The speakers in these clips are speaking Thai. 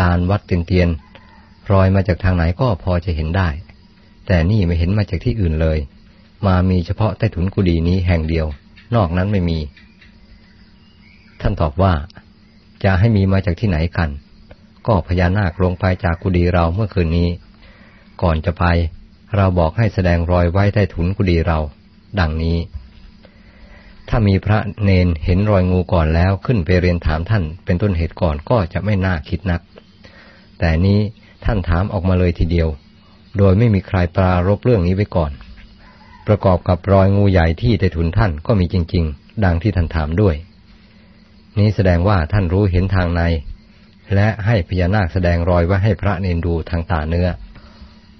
ลานวัดเตียนเตียนรอยมาจากทางไหนก็พอจะเห็นได้ แต่นี่ไม่เห็นมาจากที่อื่นเลย มามีเฉพาะใต้ถุนกุฏินี้แห่งเดียว นอกนั้นไม่มี ท่านตอบว่า จะให้มีมาจากที่ไหนกัน ก็พญานาคลงไปจากกุฏิเราเมื่อคืนนี้ ก่อนจะไป เราบอกให้แสดงรอยไว้ใต้ถุนกุฏิเรา ดังนี้ ถ้ามีพระเนนเห็นรอยงูก่อนแล้วขึ้นไปเรียนถามท่าน เป็นต้นเหตุก่อนก็จะไม่น่าคิดนัก แต่นี้ท่านถามออกมาเลยทีเดียว โดยไม่มีใครปรารบเรื่องนี้ไว้ก่อน ประกอบกับรอยงูใหญ่ที่ใต้ถุนท่านก็มีจริง ๆ ดังที่ท่านถามด้วย นี้แสดงว่าท่านรู้เห็นทางใน และให้พญานาคแสดงรอยไว้ให้พระเนนดูทางตาเนื้อ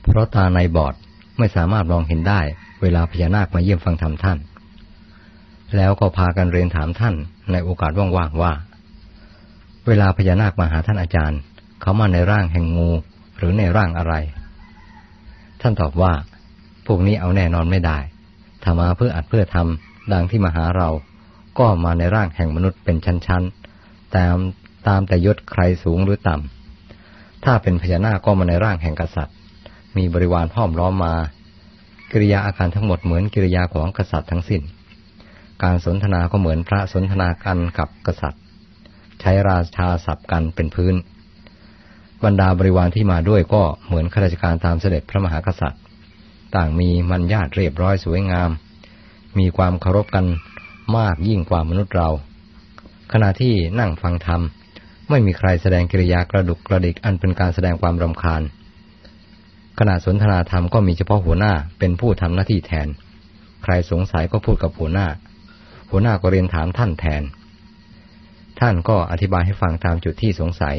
เพราะตาในบอดไม่สามารถมองเห็นได้ เวลาพญานาคมาเยี่ยมฟังธรรมท่าน แล้วก็พากันเรียนถามท่านในโอกาสว่างๆว่า เวลาพญานาคมาหาท่านอาจารย์ เขามาในร่างแห่งงูหรือในร่างอะไร ท่านตอบว่า พวกนี้เอาแน่นอนไม่ได้ถ้ามาเพื่ออัดเพื่อทำดังที่มาหาเรา ก็มาในร่างแห่งมนุษย์เป็นชั้นๆตามตามแต่ยศใครสูงหรือต่ำถ้าเป็นพญานาคก็มาในร่างแห่งกษัตริย์ มีบริวารห้อมล้อมมา กิริยาอาการทั้งหมดเหมือนกิริยาของกษัตริย์ทั้งสิ้น การสนทนาก็เหมือนพระสนทนากันกับกษัตริย์ ใช้ราชาศัพท์กันเป็นพื้น บรรดาบริวารที่มาด้วยก็เหมือนข้าราชการตามเสด็จพระมหากษัตริย์ ต่างมีมัญญาตเรียบร้อยสวยงาม มีความเคารพกันมากยิ่งกว่ามนุษย์เรา ขณะที่นั่งฟังธรรม ไม่มีใครแสดงกิริยากระดุกกระดิกอันเป็นการแสดงความรำคาญ ขณะสนทนาธรรมก็มีเฉพาะหัวหน้าเป็นผู้ทำหน้าที่แทน ใครสงสัยก็พูดกับหัวหน้า หัวหน้าก็เรียนถามท่านแทน ท่านก็อธิบายให้ฟังตามจุดที่สงสัย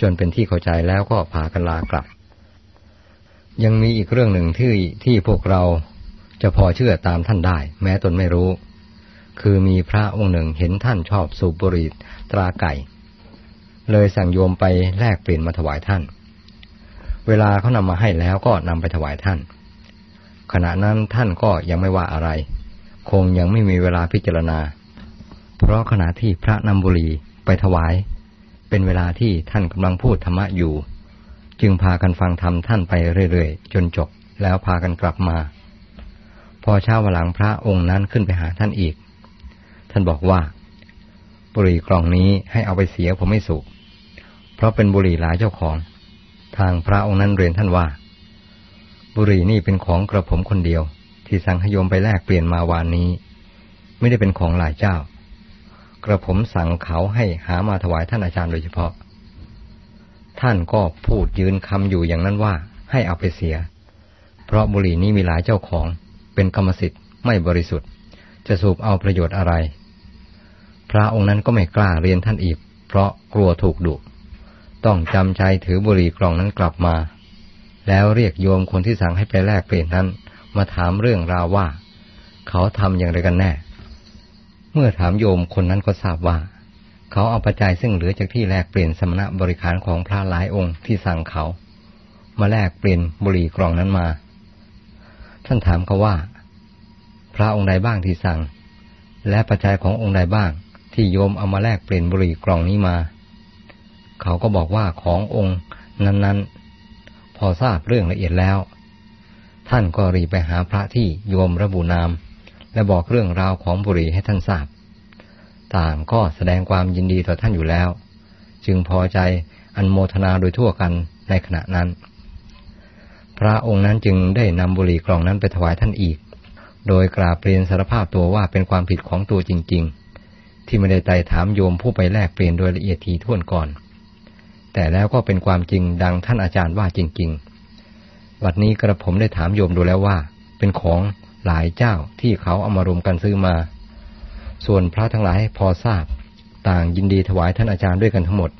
จนเป็นที่เข้าใจแล้วก็พากันลากลับ ยังมีอีกเรื่องหนึ่งที่ที่พวกเราจะพอเชื่อตามท่านได้ แม้ตนไม่รู้ คือมีพระองค์หนึ่งเห็นท่านชอบสูบบุหรี่ตราไก่ เลยสั่งโยมไปแลกเปลี่ยนมาถวายท่าน เวลาเขานำมาให้แล้วก็นำไปถวายท่าน ขณะนั้นท่านก็ยังไม่ว่าอะไร คงยังไม่มีเวลาพิจารณา เพราะขณะที่พระนำบุรีไปถวาย เป็นเวลาที่ท่านกำลังพูดธรรมะอยู่ จึงพากันฟังธรรมท่านไปเรื่อยๆ จนจบแล้วพากันกลับมา พอเช้าวันหลังพระองค์นั้นขึ้นไปหาท่านอีก ท่านบอกว่า บุหรี่กล่องนี้ให้เอาไปเสียผมไม่สูบเพราะเป็นบุหรี่หลายเจ้าของ ทางพระองค์นั้นเรียนท่านว่า บุหรี่นี่เป็นของกระผมคนเดียว ที่สั่งให้โยมไปแลกเปลี่ยนมาวานนี้ ไม่ได้เป็นของหลายเจ้า กระผมสั่งเขาให้หามาถวายท่านอาจารย์โดยเฉพาะ ท่านก็พูดยืนคำอยู่อย่างนั้นว่าให้เอาไปเสีย เพราะบุหรี่นี้มีหลายเจ้าของ เป็นกรรมสิทธิ์ไม่บริสุทธิ์ จะสูบเอาประโยชน์อะไร พระองค์นั้นก็ไม่กล้าเรียนท่านอีก เพราะกลัวถูกดุต้องจำใจถือบุหรี่กล่องนั้นกลับมา แล้วเรียกโยมคนที่สั่งให้ไปแลกเปลี่ยนนั้น มาถามเรื่องราวว่า เขาทำอย่างไรกันแน่ เมื่อถามโยมคนนั้นก็ทราบว่า เขาเอาปัจจัยซึ่งเหลือจากที่แลกเปลี่ยนสมณะบริขารของพระหลายองค์ที่สั่งเขา มาแลกเปลี่ยนบุหรี่กล่องนั้นมา ท่านถามเขาว่า พระองค์ใดบ้างที่สั่ง และปัจจัยขององค์ใดบ้างที่โยมเอามาแลกเปลี่ยนบุหรี่กล่องนี้มา เขาก็บอกว่าขององค์นั้นๆ พอทราบเรื่องละเอียดแล้ว ท่านก็รีไปหาพระที่โยมระบุนาม และบอกเรื่องราวของบุรีให้ท่านทราบ ต่างก็แสดงความยินดีต่อท่านอยู่แล้ว จึงพอใจอันโมทนาโดยทั่วกันในขณะนั้น พระองค์นั้นจึงได้นำบุหรี่กล่องนั้นไปถวายท่านอีก โดยกราบเรียนสารภาพตัวว่าเป็นความผิดของตัวจริง ๆ ที่ไม่ได้ไต่ถามโยมผู้ไปแลกเปลี่ยนโดยละเอียดทีท่วนก่อน แต่แล้วก็เป็นความจริงดังท่านอาจารย์ว่าจริง ๆ วัดนี้กระผมได้ถามโยมดูแล้วว่า เป็นของหลายเจ้าที่เขาเอามารวมกันซื้อมา ส่วนพระทั้งหลายพอทราบ ต่างยินดีถวายท่านอาจารย์ด้วยกันทั้งหมด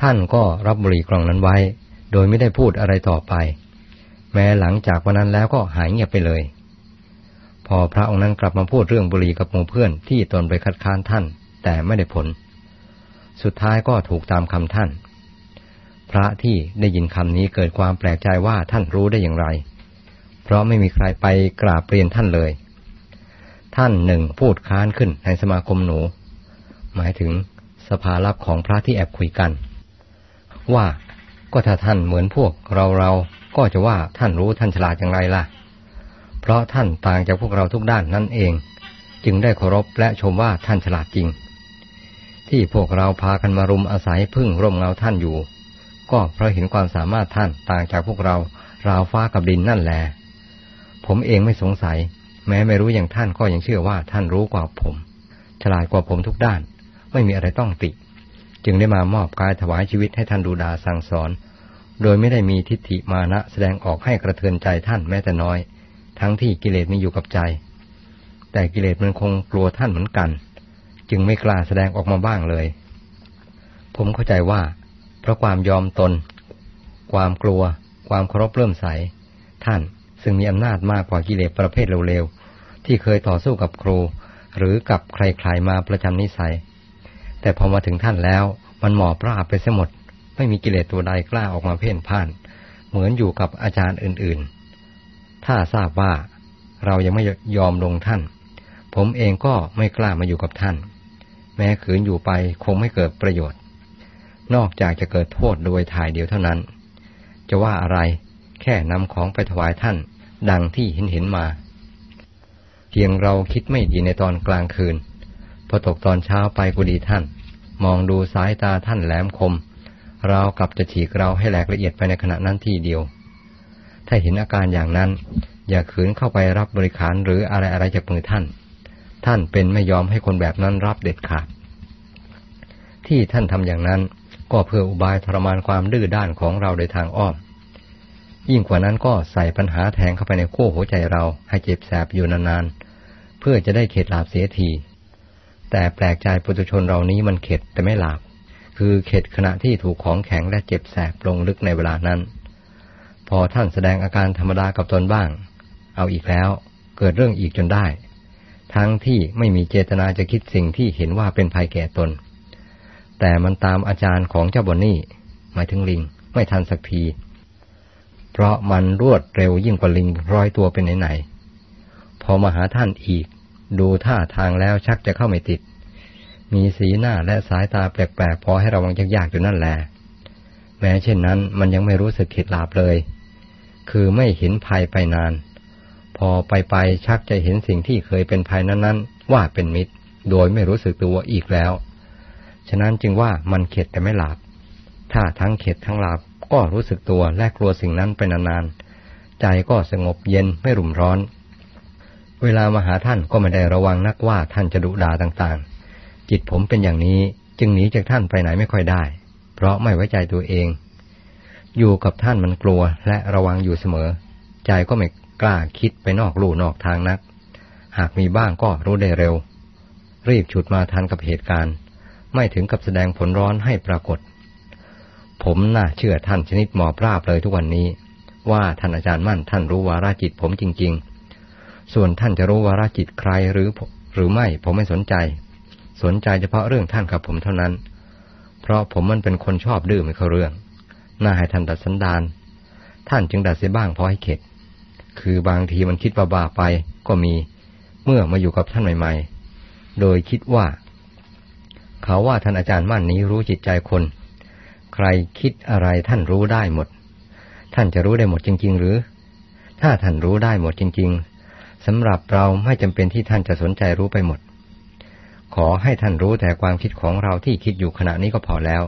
ท่านก็รับบุหรี่กล่องนั้นไว้ โดยไม่ได้พูดอะไรต่อไป แม้หลังจากวันนั้นแล้วก็หายเงียบไปเลย พอพระองค์นั้นกลับมาพูดเรื่องบุหรี่กับหมู่เพื่อนที่ตนไปคัดค้านท่าน แต่ไม่ได้ผล สุดท้ายก็ถูกตามคำท่าน พระที่ได้ยินคำนี้เกิดความแปลกใจว่าท่านรู้ได้อย่างไร เพราะไม่มีใครไปกราบเรียนท่านเลย ท่านหนึ่งพูดค้านขึ้นในสมาคมหนู หมายถึงสภาลับของพระที่แอบคุยกัน ว่าก็ถ้าท่านเหมือนพวกเราเราก็จะว่าท่านรู้ท่านฉลาดอย่างไรล่ะ เพราะท่านต่างจากพวกเราทุกด้านนั่นเอง จึงได้เคารพและชมว่าท่านฉลาดจริง ที่พวกเราพากันมารุมอาศัยพึ่งร่มเงาท่านอยู่ ก็เพราะเห็นความสามารถท่านต่างจากพวกเรา ราวฟ้ากับดินนั่นแหละผมเองไม่สงสัย แม้ไม่รู้อย่างท่านก็ยังเชื่อว่าท่านรู้กว่าผม ฉลาดกว่าผมทุกด้าน ไม่มีอะไรต้องติ จึงได้มามอบกายถวายชีวิตให้ท่านดูดาสั่งสอน โดยไม่ได้มีทิฏฐิมานะแสดงออกให้กระเทือนใจท่านแม้แต่น้อย ทั้งที่กิเลสมีอยู่กับใจ แต่กิเลสมันคงกลัวท่านเหมือนกัน จึงไม่กล้าแสดงออกมาบ้างเลย ผมเข้าใจว่า เพราะความยอมตน ความกลัว ความเคารพเริ่มใส ท่านซึ่งมีอำนาจมากกว่ากิเลสประเภทเร็วๆ ที่เคยต่อสู้กับครู หรือกับใครๆมาประจำนิสัย แต่พอมาถึงท่านแล้วมันหมอบราบไปเสียหมด ไม่มีกิเลสตัวใดกล้าออกมาเพ่นพ่าน เหมือนอยู่กับอาจารย์อื่นๆ ถ้าทราบว่าเรายังไม่ยอมลงท่าน ผมเองก็ไม่กล้ามาอยู่กับท่าน แม้ขืนอยู่ไปคงไม่เกิดประโยชน์ นอกจากจะเกิดโทษโดยถ่ายเดียวเท่านั้น จะว่าอะไรแค่นำของไปถวายท่าน ดังที่เห็นเห็นมา เพียงเราคิดไม่ดีในตอนกลางคืน พอตกตอนเช้าไปกุดีท่าน มองดูสายตาท่านแหลมคม เรากลับจะฉีกเราให้แหลกละเอียดไปในขณะนั้นทีเดียว ถ้าเห็นอาการอย่างนั้น อย่าขืนเข้าไปรับบริขารหรืออะไรอะไรจากมือท่าน ท่านเป็นไม่ยอมให้คนแบบนั้นรับเด็ดขาด ที่ท่านทำอย่างนั้น ก็เพื่ออุบายทรมานความดื้อด้านของเราโดยทางอ้อม ยิ่งกว่านั้นก็ใส่ปัญหาแทงเข้าไปในขั้วหัวใจเราให้เจ็บแสบอยู่นานๆ เพื่อจะได้เข็ดหลาบเสียที แต่แปลกใจปุถุชนเรานี้มันเข็ดแต่ไม่หลาบ คือเข็ดขณะที่ถูกของแข็งและเจ็บแสบลงลึกในเวลานั้น พอท่านแสดงอาการธรรมดากับตนบ้าง เอาอีกแล้วเกิดเรื่องอีกจนได้ ทั้งที่ไม่มีเจตนาจะคิดสิ่งที่เห็นว่าเป็นภัยแก่ตน แต่มันตามอาจารย์ของเจ้าบนนี่ หมายถึงลิง ไม่ทันสักที เพราะมันรวดเร็วยิ่งกว่าลิงร้อยตัวเป็นไหนๆพอมาหาท่านอีก ดูท่าทางแล้วชักจะเข้าไม่ติด มีสีหน้าและสายตาแปลกๆพอให้ระวังยากๆอยู่นั่นแหละแม้เช่นนั้นมันยังไม่รู้สึกขิดลาบเลย คือไม่เห็นภัยไปนาน พอไปไปชักจะเห็นสิ่งที่เคยเป็นภัยนั้นๆ ว่าเป็นมิตร โดยไม่รู้สึกตัวอีกแล้ว ฉะนั้นจึงว่ามันเข็ดแต่ไม่หลาบ ถ้าทั้งเข็ดทั้งหลาบก็รู้สึกตัวและกลัวสิ่งนั้นไปนานๆ ใจก็สงบเย็นไม่รุ่มร้อน เวลามาหาท่านก็ไม่ได้ระวังนักว่าท่านจะดุด่าต่างๆ จิตผมเป็นอย่างนี้จึงหนีจากท่านไปไหนไม่ค่อยได้ เพราะไม่ไว้ใจตัวเอง อยู่กับท่านมันกลัวและระวังอยู่เสมอ ใจก็ไม่กล้าคิดไปนอกลู่นอกทางนัก หากมีบ้างก็รู้ได้เร็ว รีบฉุดมาทันกับเหตุการณ์ ไม่ถึงกับแสดงผลร้อนให้ปรากฏ ผมน่าเชื่อท่านชนิดหมอบราบเลยทุกวันนี้ ว่าท่านอาจารย์มั่นท่านรู้วาราจิตผมจริง ๆ ส่วนท่านจะรู้วาราจิตใครหรือหรือไม่ผมไม่สนใจ สนใจเฉพาะเรื่องท่านกับผมเท่านั้น เพราะผมมันเป็นคนชอบดื้อไม่เข้าเรื่อง น่าให้ท่านดัดสันดาน ท่านจึงดัดเสียบ้างพอให้เข็ด คือบางทีมันคิดว่าบาไปก็มี เมื่อมาอยู่กับท่านใหม่ ๆ โดยคิดว่า เขาว่าท่านอาจารย์มั่นนี้รู้จิตใจคน ใครคิดอะไรท่านรู้ได้หมด ท่านจะรู้ได้หมดจริง ๆ หรือ ถ้าท่านรู้ได้หมดจริง ๆสำหรับเราไม่จำเป็นที่ท่านจะสนใจรู้ไปหมด ขอให้ท่านรู้แต่ความคิดของเราที่คิดอยู่ขณะนี้ก็พอแล้ว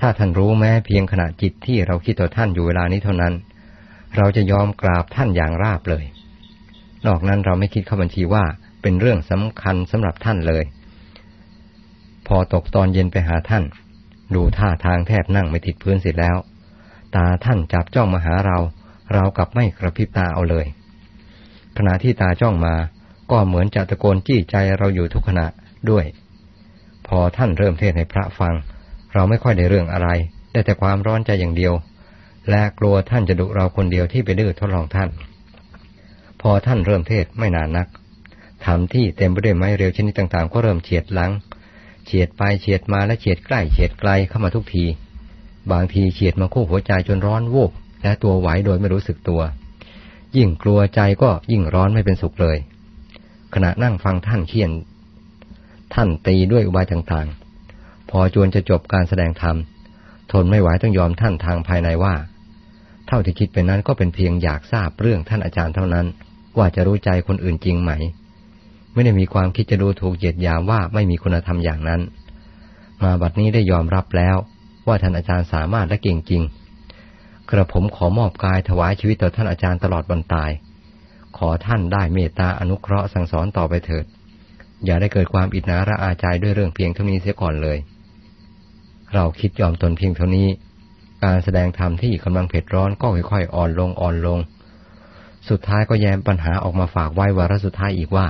ถ้าท่านรู้แม้เพียงขณะจิตที่เราคิดต่อท่านอยู่เวลานี้เท่านั้น เราจะยอมกราบท่านอย่างราบเลย นอกนั้นเราไม่คิดเข้าบัญชีว่าเป็นเรื่องสำคัญสำหรับท่านเลย พอตกตอนเย็นไปหาท่าน ดูท่าทางแทบนั่งไม่ติดพื้นเสร็จแล้ว ตาท่านจับจ้องมาหาเรา เรากลับไม่กระพริบตาเอาเลย ขณะที่ตาจ้องมา ก็เหมือนจะตะโกนจี้ใจเราอยู่ทุกขณะด้วย พอท่านเริ่มเทศให้พระฟัง เราไม่ค่อยได้เรื่องอะไร ได้แต่ความร้อนใจอย่างเดียว และกลัวท่านจะดุเราคนเดียวที่ไปดื้อทดลองท่าน พอท่านเริ่มเทศไม่นานนักทำที่เต็มไปด้วยไม้เรียวชนิดต่างๆ ก็เริ่มเฉียดหลัง เฉียดไปเฉียดมาและเฉียดใกล้เฉียดไกลเข้ามาทุกที บางทีเฉียดมาคู่หัวใจจนร้อนวูบและตัวไหวโดยไม่รู้สึกตัว ยิ่งกลัวใจก็ยิ่งร้อนไม่เป็นสุขเลย ขณะนั่งฟังท่านเขียน ท่านตีด้วยอุบายต่างๆ พอจวนจะจบการแสดงธรรมทนไม่ไหวต้องยอมท่านทางภายในว่า เท่าที่คิดเป็นนั้นก็เป็นเพียงอยากทราบเรื่องท่านอาจารย์เท่านั้น ว่าจะรู้ใจคนอื่นจริงไหม ไม่ได้มีความคิดจะดูถูกเหยียดยามว่าไม่มีคุณธรรมอย่างนั้น มาบัดนี้ได้ยอมรับแล้ว ว่าท่านอาจารย์สามารถและเก่งจริง กระผมขอมอบกายถวายชีวิตต่อท่านอาจารย์ตลอดวันตาย ขอท่านได้เมตตาอนุเคราะห์สั่งสอนต่อไปเถิด อย่าได้เกิดความอิจนาระอาใจด้วยเรื่องเพียงเท่านี้เสียก่อนเลย เราคิดยอมตนเพียงเท่านี้ การแสดงธรรมที่กำลังเผ็ดร้อนก็ค่อยๆอ่อนลงอ่อนลง สุดท้ายก็แย้มปัญหาออกมาฝากไว้วาระสุดท้ายอีกว่า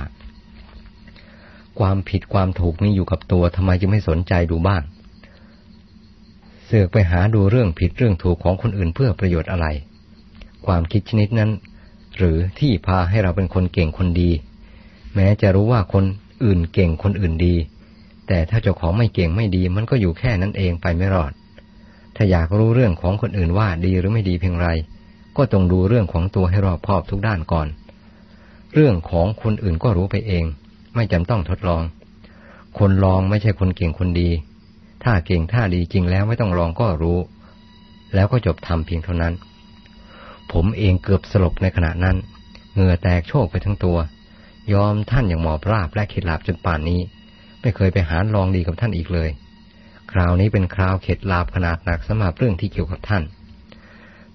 ความผิดความถูกนี่อยู่กับตัวทำไมจึงไม่สนใจดูบ้าง เสือกไปหาดูเรื่องผิดเรื่องถูกของคนอื่นเพื่อประโยชน์อะไร ความคิดชนิดนั้น หรือที่พาให้เราเป็นคนเก่งคนดี แม้จะรู้ว่าคนอื่นเก่งคนอื่นดี แต่ถ้าเจ้าของไม่เก่งไม่ดี มันก็อยู่แค่นั้นเองไปไม่รอด ถ้าอยากรู้เรื่องของคนอื่นว่าดีหรือไม่ดีเพียงไร ก็ต้องดูเรื่องของตัวให้รอบคอบทุกด้านก่อน เรื่องของคนอื่นก็รู้ไปเอง ไม่จำต้องทดลอง คนลองไม่ใช่คนเก่งคนดี ถ้าเก่งถ้าดีจริงแล้วไม่ต้องลองก็รู้ แล้วก็จบทำเพียงเท่านั้น ผมเองเกือบสลบในขณะนั้น เหงื่อแตกโชกไปทั้งตัว ยอมท่านอย่างหมอบราบและขิดหลาบจนป่านนี้ ไม่เคยไปหารลองดีกับท่านอีกเลย คราวนี้เป็นคราวเข็ดลาบขนาดหนักสำหรับเรื่องที่เกี่ยวกับท่าน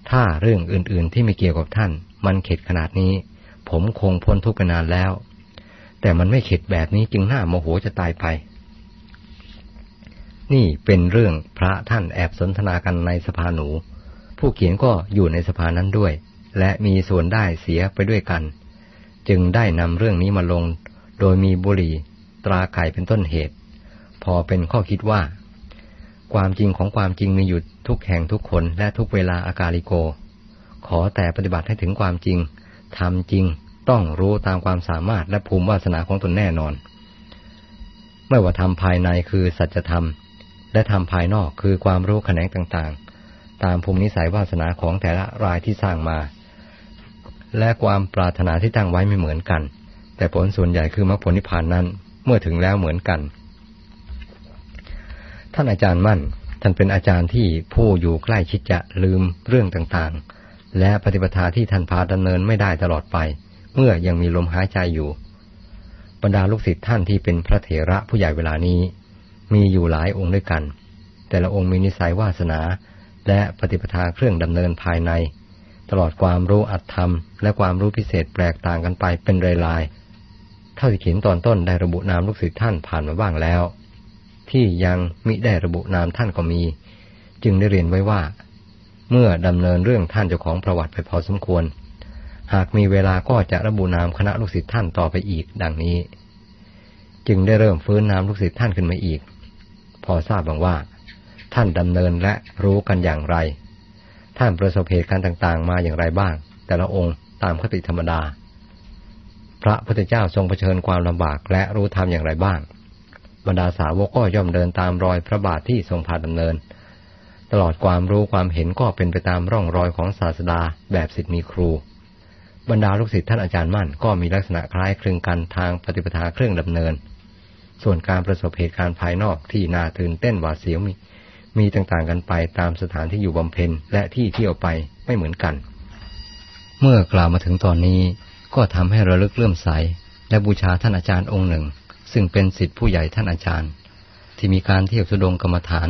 ถ้าเรื่องอื่นๆที่ไม่เกี่ยวกับท่าน มันเข็ดขนาดนี้ ผมคงพ้นทุกข์นานแล้ว แต่มันไม่เข็ดแบบนี้จึงน่าโมโหจะตายไป นี่เป็นเรื่องพระท่านแอบสนทนากันในสภาหนู ผู้เขียนก็อยู่ในสภานั้นด้วย และมีส่วนได้เสียไปด้วยกัน จึงได้นำเรื่องนี้มาลง โดยมีบุรีตราไก่เป็นต้นเหตุ พอเป็นข้อคิดว่า ความจริงของความจริงมีอยู่ทุกแห่งทุกคนและทุกเวลาอากาลิโก ขอแต่ปฏิบัติให้ถึงความจริงทำจริง ต้องรู้ตามความสามารถและภูมิวาสนาของตนแน่นอน ไม่ว่าทำภายในคือสัจธรรม และทำภายนอกคือความรู้แขนงต่างๆ ตามภูมินิสัยวาสนาของแต่ละรายที่สร้างมา และความปรารถนาที่ตั้งไว้ไม่เหมือนกัน แต่ผลส่วนใหญ่คือมรรคผลนิพพานนั้นเมื่อถึงแล้วเหมือนกัน ท่านอาจารย์มั่นท่านเป็นอาจารย์ที่ผู้อยู่ใกล้ชิดจะลืมเรื่องต่างๆ และปฏิปทาที่ท่านพาดำเนินไม่ได้ตลอดไป เมื่อยังมีลมหายใจอยู่ บรรดาลูกศิษย์ท่านที่เป็นพระเถระผู้ใหญ่เวลานี้ มีอยู่หลายองค์ด้วยกัน แต่ละองค์มีนิสัยวาสนา และปฏิปทาเครื่องดำเนินภายใน ตลอดความรู้อัตธรรม และความรู้พิเศษแปลกต่างกันไปเป็นรายๆเท่าที่เขียนตอนต้นได้ระบุนามลูกศิษย์ท่านผ่านมาบ้างแล้ว ที่ยังมิได้ระบุนามท่านก็มี จึงได้เรียนไว้ว่า เมื่อดำเนินเรื่องท่านเจ้าของประวัติไปพอสมควร หากมีเวลาก็จะระบุนามคณะลูกศิษย์ท่านต่อไปอีก ดังนี้ จึงได้เริ่มฟื้นนามลูกศิษย์ท่านขึ้นมาอีก พอทราบบ้างว่า ท่านดำเนินและรู้กันอย่างไร ท่านประสบเหตุการณ์ต่างๆ มาอย่างไรบ้าง แต่ละองค์ตามคติธรรมดา พระพุทธเจ้าทรงเผชิญความลำบากและรู้ธรรมอย่างไรบ้าง บรรดาสาวกก็ย่อมเดินตามรอยพระบาทที่ทรงพาดำเนิน ตลอดความรู้ความเห็นก็เป็นไปตามร่องรอยของศาสดาแบบสิทธิมีครู บรรดาลูกศิษย์ท่านอาจารย์มั่นก็มีลักษณะคล้ายคลึงกันทางปฏิปทาเครื่องดำเนิน ส่วนการประสบเหตุการณ์ภายนอกที่น่าตื่นเต้นหวาดเสียวมีมีต่างๆกันไปตามสถานที่อยู่บำเพ็ญและที่เที่ยวไปไม่เหมือนกัน เมื่อกล่าวมาถึงตอนนี้ก็ทำให้ระลึกเลื่อมใส และบูชาท่านอาจารย์องค์หนึ่ง ซึ่งเป็นสิทธิผู้ใหญ่ท่านอาจารย์ ที่มีการเที่ยวสุดงกรรมฐาน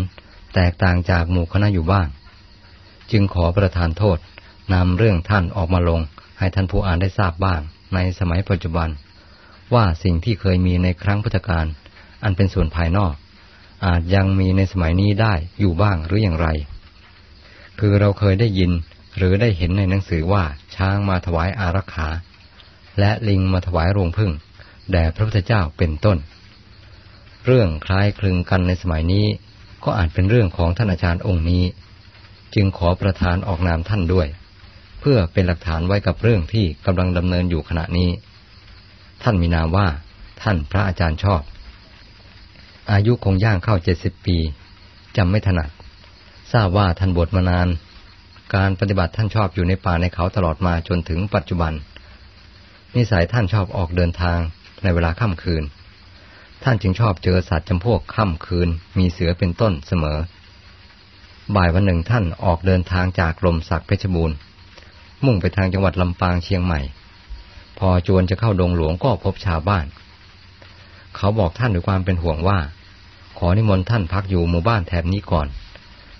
แตกต่างจากหมู่คณะอยู่บ้าง จึงขอประทานโทษนำเรื่องท่านออกมาลง ให้ท่านผู้อ่านได้ทราบบ้างในสมัยปัจจุบัน ว่าสิ่งที่เคยมีในครั้งพุทธกาลอันเป็นส่วนภายนอก อาจยังมีในสมัยนี้ได้อยู่บ้างหรืออย่างไร คือเราเคยได้ยินหรือได้เห็นในหนังสือว่าช้างมาถวายอารักขา และลิงมาถวายรวงพึ่งแด่พระพุทธเจ้าเป็นต้น เรื่องคล้ายคลึงกันในสมัยนี้ ก็อาจเป็นเรื่องของท่านอาจารย์องค์นี้ จึงขอประทานออกนามท่านด้วย พื่อเป็นหลักฐานไว้กับเรื่องที่กำลังดำเนินอยู่ขณะนี้ ท่านมีนามว่า ท่านพระอาจารย์ชอบ อายุคงย่างเข้าเจ็ดสิบปีจำไม่ถนัด ทราบว่าท่านบวชมานาน การปฏิบัติท่านชอบอยู่ในป่าในเขาตลอดมาจนถึงปัจจุบัน นิสัยท่านชอบออกเดินทางในเวลาค่ำคืน ท่านจึงชอบเจอสัตว์จำพวกค่ำคืน มีเสือเป็นต้นเสมอ บ่ายวันหนึ่งท่านออกเดินทางจากลมสักดิ์เพชรบูรณ์ มุ่งไปทางจังหวัดลำปางเชียงใหม่ พอจวนจะเข้าดงหลวงก็พบชาวบ้าน เขาบอกท่านด้วยความเป็นห่วงว่า ขอนิมนต์ท่านพักอยู่หมู่บ้านแถบนี้ก่อน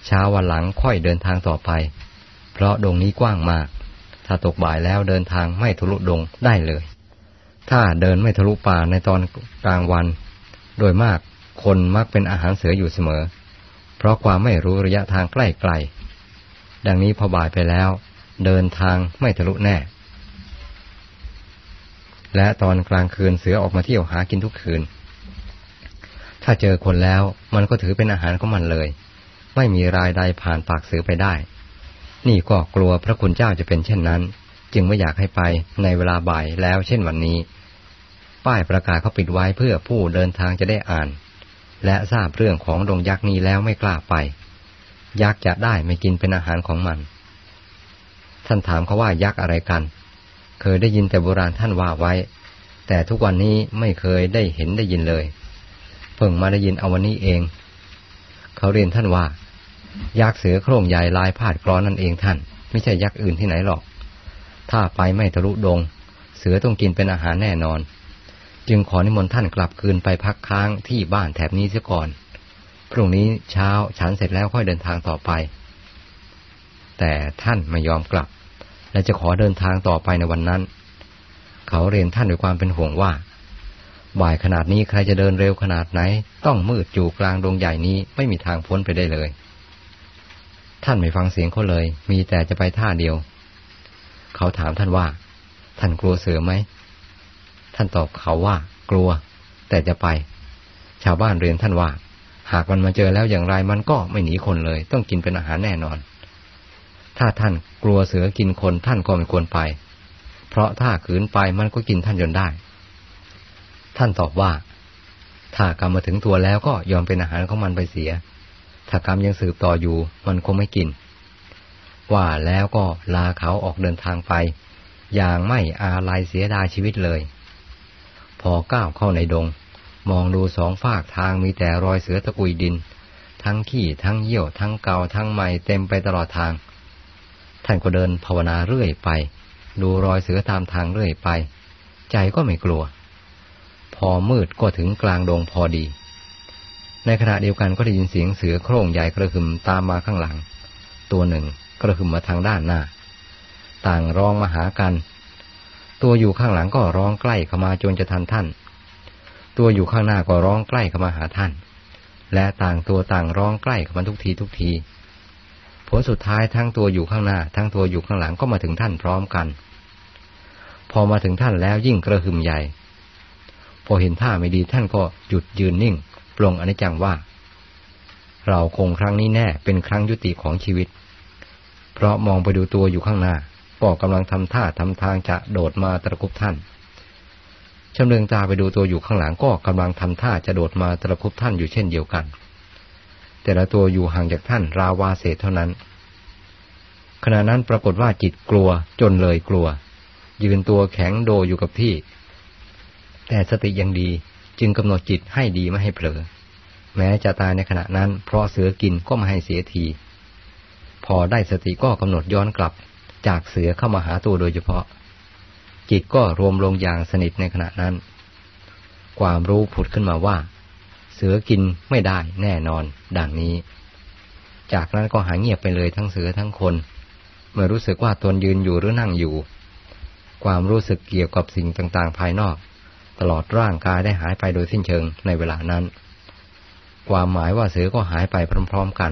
เช้าวันหลังค่อยเดินทางต่อไป เพราะดงนี้กว้างมาก ถ้าตกบ่ายแล้วเดินทางไม่ทะลุดงได้เลย ถ้าเดินไม่ทะลุป่าในตอนกลางวัน โดยมากคนมักเป็นอาหารเสืออยู่เสมอ เพราะความไม่รู้ระยะทางใกล้ๆดังนี้พอบ่ายไปแล้ว เดินทางไม่ทะลุแน่ และตอนกลางคืนเสือออกมาเที่ยวหากินทุกคืน ถ้าเจอคนแล้วมันก็ถือเป็นอาหารของมันเลย ไม่มีรายใดผ่านปากเสือไปได้ นี่ก็กลัวพระคุณเจ้าจะเป็นเช่นนั้น จึงไม่อยากให้ไปในเวลาบ่ายแล้วเช่นวันนี้ ป้ายประกาศเขาปิดไว้เพื่อผู้เดินทางจะได้อ่าน และทราบเรื่องของดงยักษ์นี้แล้วไม่กล้าไปยักษ์จะได้ไม่กินเป็นอาหารของมัน ท่านถามเขาว่ายักษ์อะไรกัน เคยได้ยินแต่โบราณท่านว่าไว้ แต่ทุกวันนี้ไม่เคยได้เห็นได้ยินเลย เพิ่งมาได้ยินเอาวันนี้เอง เขาเรียนท่านว่า ยักษ์เสือโคร่งใหญ่ลายพาดกรอนนั่นเองท่าน ไม่ใช่ยักษ์อื่นที่ไหนหรอก ถ้าไปไม่ทะลุดง เสือต้องกินเป็นอาหารแน่นอน จึงขอนิมนต์ท่านกลับคืนไปพักค้างที่บ้านแถบนี้เสียก่อน พรุ่งนี้เช้าฉันเสร็จแล้วค่อยเดินทางต่อไป แต่ท่านไม่ยอมกลับ และจะขอเดินทางต่อไปในวันนั้น เขาเรียนท่านด้วยความเป็นห่วงว่า บ่ายขนาดนี้ใครจะเดินเร็วขนาดไหน ต้องมืดอยู่กลางดงใหญ่นี้ไม่มีทางพ้นไปได้เลย ท่านไม่ฟังเสียงเขาเลย มีแต่จะไปท่าเดียว เขาถามท่านว่า ท่านกลัวเสือไหม ท่านตอบเขาว่า กลัว แต่จะไป ชาวบ้านเรียนท่านว่า หากมันมาเจอแล้วอย่างไรมันก็ไม่หนีคนเลย ต้องกินเป็นอาหารแน่นอน ถ้าท่านกลัวเสือกินคนท่านก็ไม่ควรไป เพราะถ้าขืนไปมันก็กินท่านจนได้ ท่านตอบว่า ถ้ากรรมมาถึงตัวแล้วก็ยอมเป็นอาหารของมันไปเสีย ถ้ากรรมยังสืบต่ออยู่มันคงไม่กิน ว่าแล้วก็ลาเขาออกเดินทางไป อย่างไม่อาลัยเสียดายชีวิตเลย พอก้าวเข้าในดง มองดูสองฝากทางมีแต่รอยเสือตะกุยดิน ทั้งขี้ทั้งเยี่ยวทั้งเกาทั้งใหม่เต็มไปตลอดทาง ท่านก็เดินภาวนาเรื่อยไป ดูรอยเสือตามทางเรื่อยไป ใจก็ไม่กลัว พอมืดก็ถึงกลางดงพอดี ในขณะเดียวกันก็ได้ยินเสียงเสือโคร่งใหญ่กระหึ่มตามมาข้างหลัง ตัวหนึ่งกระหึ่มมาทางด้านหน้า ต่างร้องมาหากัน ตัวอยู่ข้างหลังก็ร้องใกล้เข้ามาจนจะทันท่าน ตัวอยู่ข้างหน้าก็ร้องใกล้เข้ามาหาท่าน และต่างตัวต่างร้องใกล้เข้ามาทุกทีทุกที ผลสุดท้ายทั้งตัวอยู่ข้างหน้า ทั้งตัวอยู่ข้างหลังก็มาถึงท่านพร้อมกัน พอมาถึงท่านแล้วยิ่งกระหึ่มใหญ่ พอเห็นท่าไม่ดีท่านก็หยุดยืนนิ่งปลงอนิจจังว่า เราคงครั้งนี้แน่เป็นครั้งยุติของชีวิต เพราะมองไปดูตัวอยู่ข้างหน้าก็กำลังทำท่าทำทางจะโดดมาตะคุบท่านชำเลืองตาไปดูตัวอยู่ข้างหลังก็กำลังทำท่าจะโดดมาตะคุบท่านอยู่เช่นเดียวกัน แต่ละตัวอยู่ห่างจากท่านราวาเศษเท่านั้น ขณะนั้นปรากฏว่าจิตกลัวจนเลยกลัว ยืนตัวแข็งโดอยู่กับที่ แต่สติยังดีจึงกำหนดจิตให้ดีไม่ให้เผลอ แม้จะตายในขณะนั้น เพราะเสือกินก็ไม่ให้เสียที พอได้สติก็กำหนดย้อนกลับ จากเสือเข้ามาหาตัวโดยเฉพาะ จิตก็รวมลงอย่างสนิทในขณะนั้น ความรู้ผุดขึ้นมาว่า เสือกินไม่ได้แน่นอน ดังนี้ จากนั้นก็หายเงียบไปเลยทั้งเสือทั้งคน เมื่อรู้สึกว่าตนยืนอยู่หรือนั่งอยู่ ความรู้สึกเกี่ยวกับสิ่งต่างๆ ภายนอก ตลอดร่างกายได้หายไปโดยสิ้นเชิงในเวลานั้น ความหมายว่าเสือก็หายไปพร้อม ๆ กัน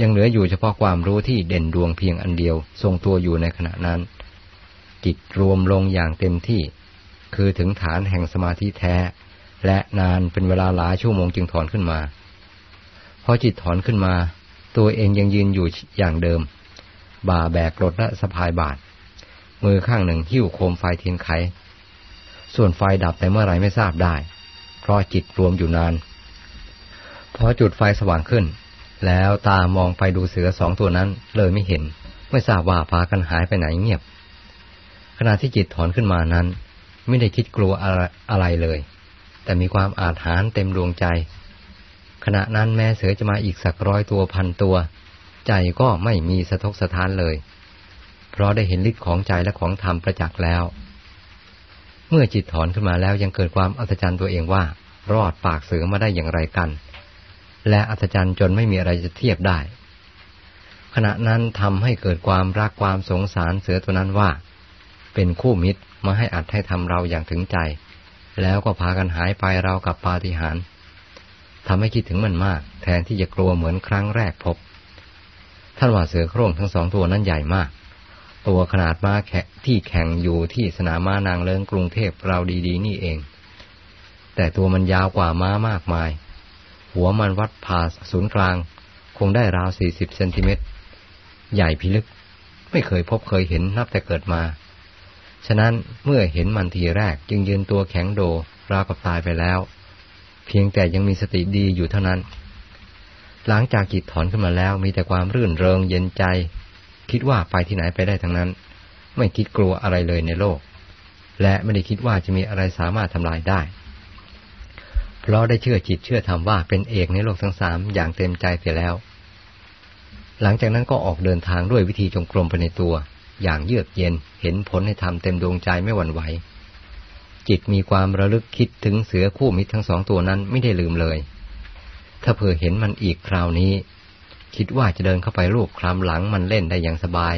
ยังเหลืออยู่เฉพาะความรู้ที่เด่นดวงเพียงอันเดียว ทรงตัวอยู่ในขณะนั้น จิตรวมลงอย่างเต็มที่ คือถึงฐานแห่งสมาธิแท้ และนานเป็นเวลาหลายชั่วโมงจึงถอนขึ้นมาพอจิตถอนขึ้นมา ตัวเองยังยืนอยู่อย่างเดิม บ่าแบกรถและสะพายบาทมือข้างหนึ่งหิ้วโคมไฟเทียนไข ส่วนไฟดับแต่เมื่อไรไม่ทราบได้ เพราะจิตรวมอยู่นาน พอจุดไฟสว่างขึ้น แล้วตามองไปดูเสือสองตัวนั้นเลยไม่เห็น ไม่ทราบว่าพากันหายไปไหนเงียบ ขณะที่จิตถอนขึ้นมานั้น ไม่ได้คิดกลัวอะไรเลย แต่มีความอาถรรพ์เต็มดวงใจ ขณะนั้นแม้เสือจะมาอีกสักร้อยตัวพันตัว ใจก็ไม่มีสะทกสะท้านเลย เพราะได้เห็นฤทธิ์ของใจและของธรรมประจักษ์แล้ว เมื่อจิตถอนขึ้นมาแล้วยังเกิดความอัศจรรย์ตัวเองว่า รอดปากเสือมาได้อย่างไรกัน และอัศจรรย์จนไม่มีอะไรจะเทียบได้ ขณะนั้นทำให้เกิดความรักความสงสารเสือตัวนั้นว่า เป็นคู่มิตรมาให้อัดให้ทำเราอย่างถึงใจ แล้วก็พากันหายไปเรากับปาฏิหาริย์ทำให้คิดถึงมันมาก แทนที่จะกลัวเหมือนครั้งแรกพบ ท่านว่าเสือโคร่งทั้งสองตัวนั้นใหญ่มาก ตัวขนาดม้าแขที่แข่งอยู่ที่สนามม้านางเลิงกรุงเทพเราดีๆ นี่เอง แต่ตัวมันยาวกว่าม้ามากมาย หัวมันวัดผ่าศูนย์กลาง คงได้ราวสี่สิบเซนติเมตร ใหญ่พิลึก ไม่เคยพบเคยเห็นนับแต่เกิดมา ฉะนั้นเมื่อเห็นมันทีแรกจึงยืนตัวแข็งโดราวกับตายไปแล้ว เพียงแต่ยังมีสติดีอยู่เท่านั้น หลังจากจิตถอนขึ้นมาแล้วมีแต่ความรื่นเริงเย็นใจ คิดว่าไปที่ไหนไปได้ทั้งนั้น ไม่คิดกลัวอะไรเลยในโลก และไม่ได้คิดว่าจะมีอะไรสามารถทำลายได้ เพราะได้เชื่อจิตเชื่อธรรมว่าเป็นเอกในโลกทั้งสามอย่างเต็มใจเสียแล้ว หลังจากนั้นก็ออกเดินทางด้วยวิธีจงกรมไปในตัว อย่างเยือกเย็นเห็นผลให้ทำเต็มดวงใจไม่หวั่นไหว จิตมีความระลึกคิดถึงเสือคู่มิตรทั้งสองตัวนั้นไม่ได้ลืมเลย ถ้าเผื่อเห็นมันอีกคราวนี้ คิดว่าจะเดินเข้าไปลูกคลำหลังมันเล่นได้อย่างสบาย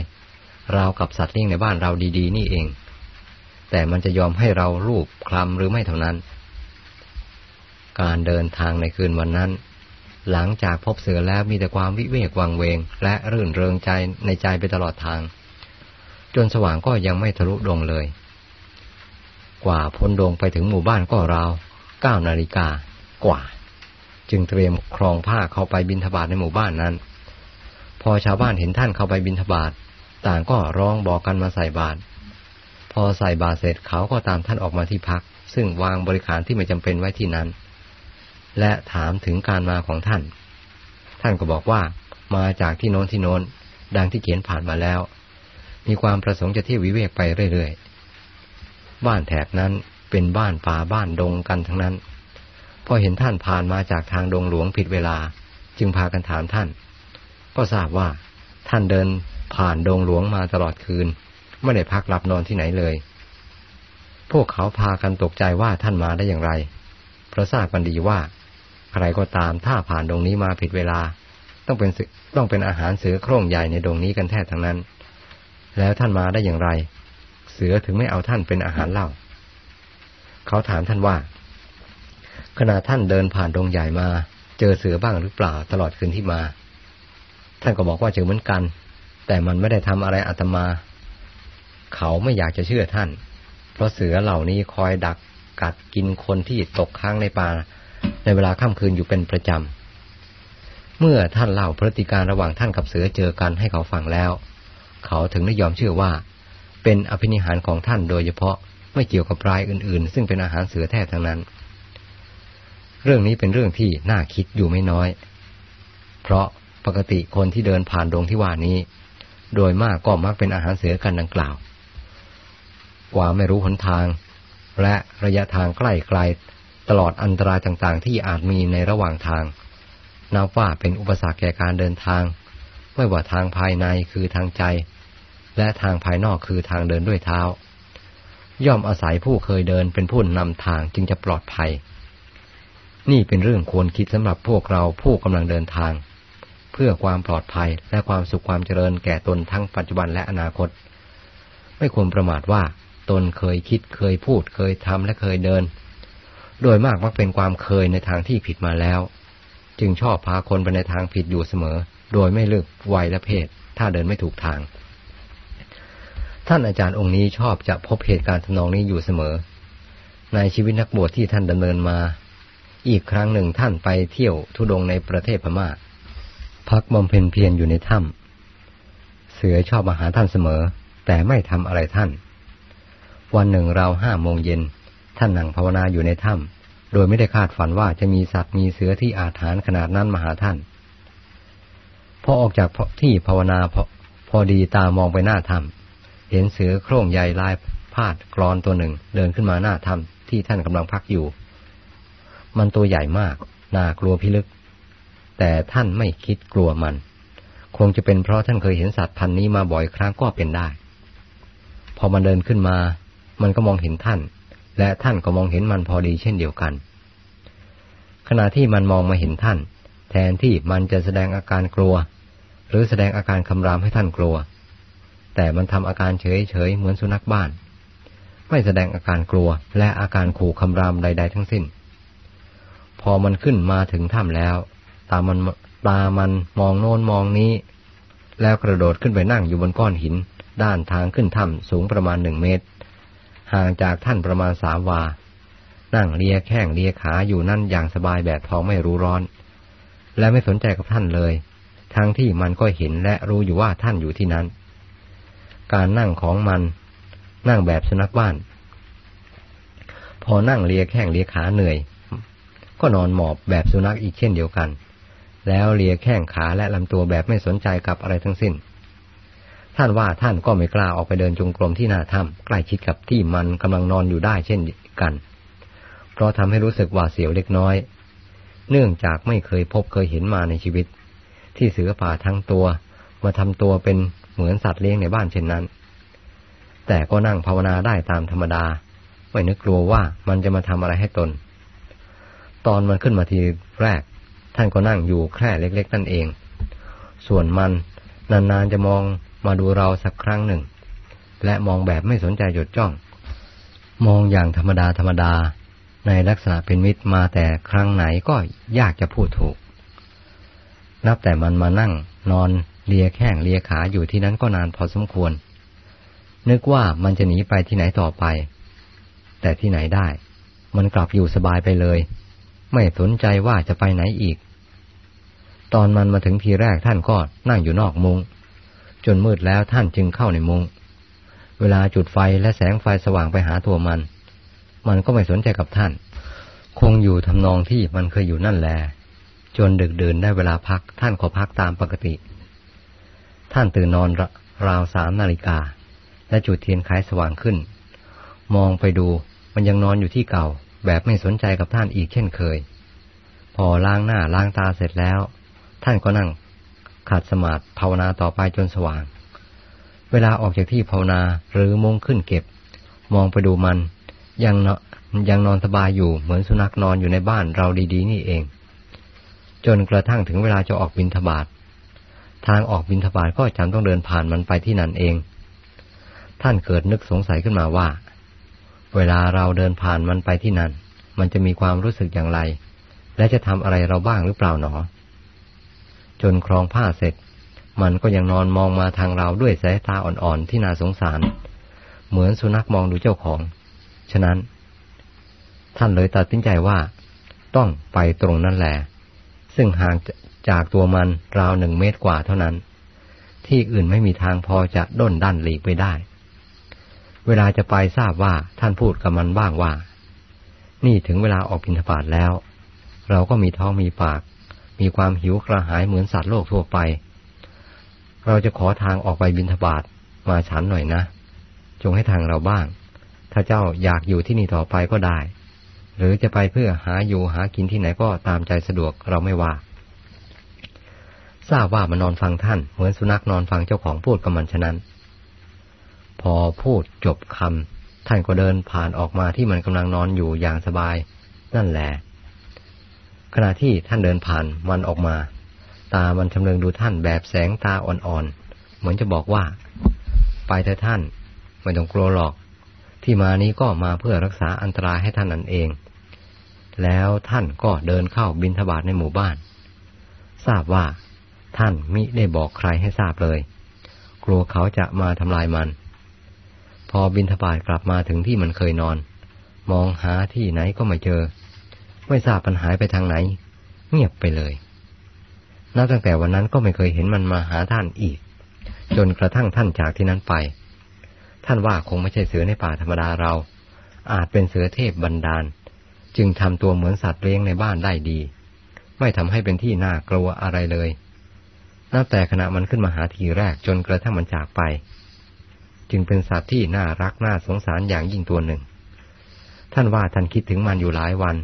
ราวกับสัตว์เลี้ยงในบ้านเราดีๆ นี่เอง แต่มันจะยอมให้เราลูบคลำหรือไม่เท่านั้น การเดินทางในคืนวันนั้น หลังจากพบเสือแล้วมีแต่ความวิเวกวังเวง และรื่นเริงใจในใจไปตลอดทาง จนสว่างก็ยังไม่ทะลุดงเลย กว่าพ้นดงไปถึงหมู่บ้านก็ราวเก้านาฬิกากว่า จึงเตรียมครองผ้าเข้าไปบินทบาทในหมู่บ้านนั้น พอชาวบ้านเห็นท่านเข้าไปบินทบาทต่างก็ร้องบอกกันมาใส่บาตรพอใส่บาตรเสร็จเขาก็ตามท่านออกมาที่พัก ซึ่งวางบริขารที่ไม่จำเป็นไว้ที่นั้น และถามถึงการมาของท่าน ท่านก็บอกว่ามาจากที่โน้นที่โน้นดังที่เขียนผ่านมาแล้ว มีความประสงค์จะเที่ยววิเวกไปเรื่อยๆ บ้านแถบนั้นเป็นบ้านป่าบ้านดงกันทั้งนั้น พอเห็นท่านผ่านมาจากทางดงหลวงผิดเวลา จึงพากันถามท่าน ก็ทราบว่าท่านเดินผ่านดงหลวงมาตลอดคืน ไม่ได้พักหลับนอนที่ไหนเลย พวกเขาพากันตกใจว่าท่านมาได้อย่างไร เพราะทราบกันดีว่า ใครก็ตามถ้าผ่านดงนี้มาผิดเวลา ต้องเป็นต้องเป็นอาหารเสือโคร่งใหญ่ในดงนี้กันแท้ทั้งนั้น แล้วท่านมาได้อย่างไร เสือถึงไม่เอาท่านเป็นอาหารเล่า เขาถามท่านว่า ขณะท่านเดินผ่านดงใหญ่มา เจอเสือบ้างหรือเปล่าตลอดคืนที่มา ท่านก็บอกว่าเจอเหมือนกัน แต่มันไม่ได้ทำอะไรอาตมา เขาไม่อยากจะเชื่อท่าน เพราะเสือเหล่านี้คอยดักกัดกินคนที่ตกค้างในป่าในเวลาค่ำคืนอยู่เป็นประจำเมื่อท่านเล่าพฤติการระหว่างท่านกับเสือเจอกันให้เขาฟังแล้ว เขาถึงได้ยอมเชื่อว่า เป็นอภินิหารของท่านโดยเฉพาะไม่เกี่ยวกับรายอื่น ๆ ซึ่งเป็นอาหารเสือแท้ทั้งนั้น เรื่องนี้เป็นเรื่องที่น่าคิดอยู่ไม่น้อย เพราะปกติคนที่เดินผ่านดงที่ว่านี้ โดยมากก็มักเป็นอาหารเสือกันดังกล่าว กว่าไม่รู้หนทาง และระยะทางใกล้ไกลตลอดอันตรายต่างๆ ที่อาจมีในระหว่างทางนับว่าเป็นอุปสรรคแก่การเดินทาง ไม่ว่าทางภายในคือทางใจ และทางภายนอกคือทางเดินด้วยเท้า ย่อมอาศัยผู้เคยเดินเป็นผู้นำทางจึงจะปลอดภัย นี่เป็นเรื่องควรคิดสำหรับพวกเราผู้กำลังเดินทาง เพื่อความปลอดภัยและความสุขความเจริญแก่ตนทั้งปัจจุบันและอนาคต ไม่ควรประมาทว่า ตนเคยคิดเคยพูดเคยทำและเคยเดิน โดยมากมักเป็นความเคยในทางที่ผิดมาแล้ว จึงชอบพาคนไปในทางผิดอยู่เสมอ โดยไม่เลือกวัยและเพศ ถ้าเดินไม่ถูกทาง ท่านอาจารย์องค์นี้ชอบจะพบเหตุการณ์ทำนองนี้อยู่เสมอ ในชีวิตนักบวชที่ท่านดำเนินมา อีกครั้งหนึ่งท่านไปเที่ยวทุดงในประเทศพมา่า พักบำเพ็ญเพียรอยู่ในถ้ำเสือชอบมาหาท่านเสมอ แต่ไม่ทำอะไรท่าน วันหนึ่งเราห้าโมงเย็น ท่านนั่งภาวนาอยู่ในถ้ำโดยไม่ได้คาดฝันว่าจะมีสัตว์มีเสือที่อาถรรพ์ขนาดนั้นมาหาท่าน พอออกจากที่ภาวนาพอพอดีตามองไปหน้าถ้ำ เห็นเสือโคร่งใหญ่ลายพาดกรอนตัวหนึ่ง เดินขึ้นมาหน้าถ้ำที่ท่านกำลังพักอยู่ มันตัวใหญ่มาก น่ากลัวพิลึก แต่ท่านไม่คิดกลัวมัน คงจะเป็นเพราะท่านเคยเห็นสัตว์พันนี้มาบ่อยครั้งก็เป็นได้ พอมันเดินขึ้นมา มันก็มองเห็นท่าน และท่านก็มองเห็นมันพอดีเช่นเดียวกัน ขณะที่มันมองมาเห็นท่าน แทนที่มันจะแสดงอาการกลัว หรือแสดงอาการคำรามให้ท่านกลัว แต่มันทำอาการเฉยๆเหมือนสุนัขบ้าน ไม่แสดงอาการกลัวและอาการขู่คำรามใด ๆ ทั้งสิ้น พอมันขึ้นมาถึงถ้ำแล้ว ตามันตามันมองโน้นมองนี้ แล้วกระโดดขึ้นไปนั่งอยู่บนก้อนหิน ด้านทางขึ้นถ้ำสูงประมาณหนึ่งเมตร ห่างจากท่านประมาณสามวา นั่งเลียแข้งเลียขาอยู่นั่นอย่างสบายแบบท้องไม่รู้ร้อน และไม่สนใจกับท่านเลย ทั้งที่มันก็เห็นและรู้อยู่ว่าท่านอยู่ที่นั้น การนั่งของมัน นั่งแบบสุนัขบ้าน พอนั่งเลียแข้งเลียขาเหนื่อย ก็นอนหมอบแบบสุนัขอีกเช่นเดียวกัน แล้วเลียแข้งขาและลำตัวแบบไม่สนใจกับอะไรทั้งสิ้น ท่านว่าท่านก็ไม่กล้าออกไปเดินจงกรมที่หน้าถ้ำใกล้ชิดกับที่มันกำลังนอนอยู่ได้เช่นกัน เพราะทำให้รู้สึกหว่าเสียวเล็กน้อย เนื่องจากไม่เคยพบเคยเห็นมาในชีวิต ที่เสือป่าทั้งตัวมาทำตัวเป็น เหมือนสัตว์เลี้ยงในบ้านเช่นนั้น แต่ก็นั่งภาวนาได้ตามธรรมดา ไม่นึกกลัวว่ามันจะมาทำอะไรให้ตน ตอนมันขึ้นมาทีแรก ท่านก็นั่งอยู่แค่เล็กๆนั่นเอง ส่วนมันนานๆจะมองมาดูเราสักครั้งหนึ่ง และมองแบบไม่สนใจหยดจ้อง มองอย่างธรรมดาธรรมดาในลักษณะเป็นมิตรมาแต่ครั้งไหนก็ยากจะพูดถูก นับแต่มันมานั่งนอน เลียแข้งเลียขาอยู่ที่นั้นก็นานพอสมควร นึกว่ามันจะหนีไปที่ไหนต่อไป แต่ที่ไหนได้ มันกลับอยู่สบายไปเลย ไม่สนใจว่าจะไปไหนอีก ตอนมันมาถึงทีแรกท่านก็นั่งอยู่นอกมุงจนมืดแล้วท่านจึงเข้าในมุงเวลาจุดไฟและแสงไฟสว่างไปหาตัวมัน มันก็ไม่สนใจกับท่าน คงอยู่ทำนองที่มันเคยอยู่นั่นแหละจนดึกเดินได้เวลาพักท่านก็พักตามปกติ ท่านตื่นนอนราวสามนาฬิกา และจุดเทียนไขสว่างขึ้น มองไปดูมันยังนอนอยู่ที่เก่า แบบไม่สนใจกับท่านอีกเช่นเคย พอล้างหน้าล้างตาเสร็จแล้ว ท่านก็นั่งขัดสมาธิภาวนาต่อไปจนสว่าง เวลาออกจากที่ภาวนาหรือมงขึ้นเก็บ มองไปดูมัน ยังเนาะยังนอนสบายอยู่เหมือนสุนัขนอนอยู่ในบ้านเราดีๆ นี่เอง จนกระทั่งถึงเวลาจะออกบินทบาท ทางออกบินทบาทก็จำต้องเดินผ่านมันไปที่นั่นเอง ท่านเกิดนึกสงสัยขึ้นมาว่า เวลาเราเดินผ่านมันไปที่นั่น มันจะมีความรู้สึกอย่างไร และจะทำอะไรเราบ้างหรือเปล่าหนอ จนครองผ้าเสร็จ มันก็ยังนอนมองมาทางเราด้วยสายตาอ่อนๆที่น่าสงสาร เหมือนสุนัขมองดูเจ้าของ ฉะนั้น ท่านเลยตัดสินใจว่า ต้องไปตรงนั้นแหละ ซึ่งห่างจากตัวมันราวหนึ่งเมตรกว่าเท่านั้น ที่อื่นไม่มีทางพอจะด้นดันหลีกไปได้ เวลาจะไปทราบว่าท่านพูดกับมันบ้างว่า นี่ถึงเวลาออกบิณฑบาตแล้ว เราก็มีท้องมีปาก มีความหิวกระหายเหมือนสัตว์โลกทั่วไป เราจะขอทางออกไปบิณฑบาตมาฉันหน่อยนะ จงให้ทางเราบ้าง ถ้าเจ้าอยากอยู่ที่นี่ต่อไปก็ได้ หรือจะไปเพื่อหาอยู่หากินที่ไหนก็ตามใจสะดวกเราไม่ว่า ทราบว่ามันนอนฟังท่าน เหมือนสุนัขนอนฟังเจ้าของพูดกับมันฉะนั้น พอพูดจบคำท่านก็เดินผ่านออกมาที่มันกำลังนอนอยู่อย่างสบาย นั่นแหละ ขณะที่ท่านเดินผ่านมันออกมา ตามันชำเลืองดูท่านแบบแสงตาอ่อนๆเหมือนจะบอกว่า ไปเถอะท่านไม่ต้องกลัวหรอกที่มานี้ก็มาเพื่อรักษาอันตรายให้ท่านนั่นเอง แล้วท่านก็เดินเข้าบินทบาทในหมู่บ้าน ทราบว่าท่านมิได้บอกใครให้ทราบเลย กลัวเขาจะมาทำลายมัน พอบินทบาทกลับมาถึงที่มันเคยนอน มองหาที่ไหนก็ไม่เจอ ไม่ทราบปัญหาไปทางไหน เงียบไปเลย นับตั้งแต่วันนั้นก็ไม่เคยเห็นมันมาหาท่านอีก จนกระทั่งท่านจากที่นั้นไป ท่านว่าคงไม่ใช่เสือในป่าธรรมดาเรา อาจเป็นเสือเทพบันดาล จึงทำตัวเหมือนสัตว์เลี้ยงในบ้านได้ดี ไม่ทำให้เป็นที่น่ากลัวอะไรเลยนับแต่ขณะมันขึ้นมาหาทีแรกจนกระทั่งมันจากไป จึงเป็นสัตว์ที่น่ารักน่าสงสารอย่างยิ่งตัวหนึ่ง ท่านว่าท่านคิดถึงมันอยู่หลายวัน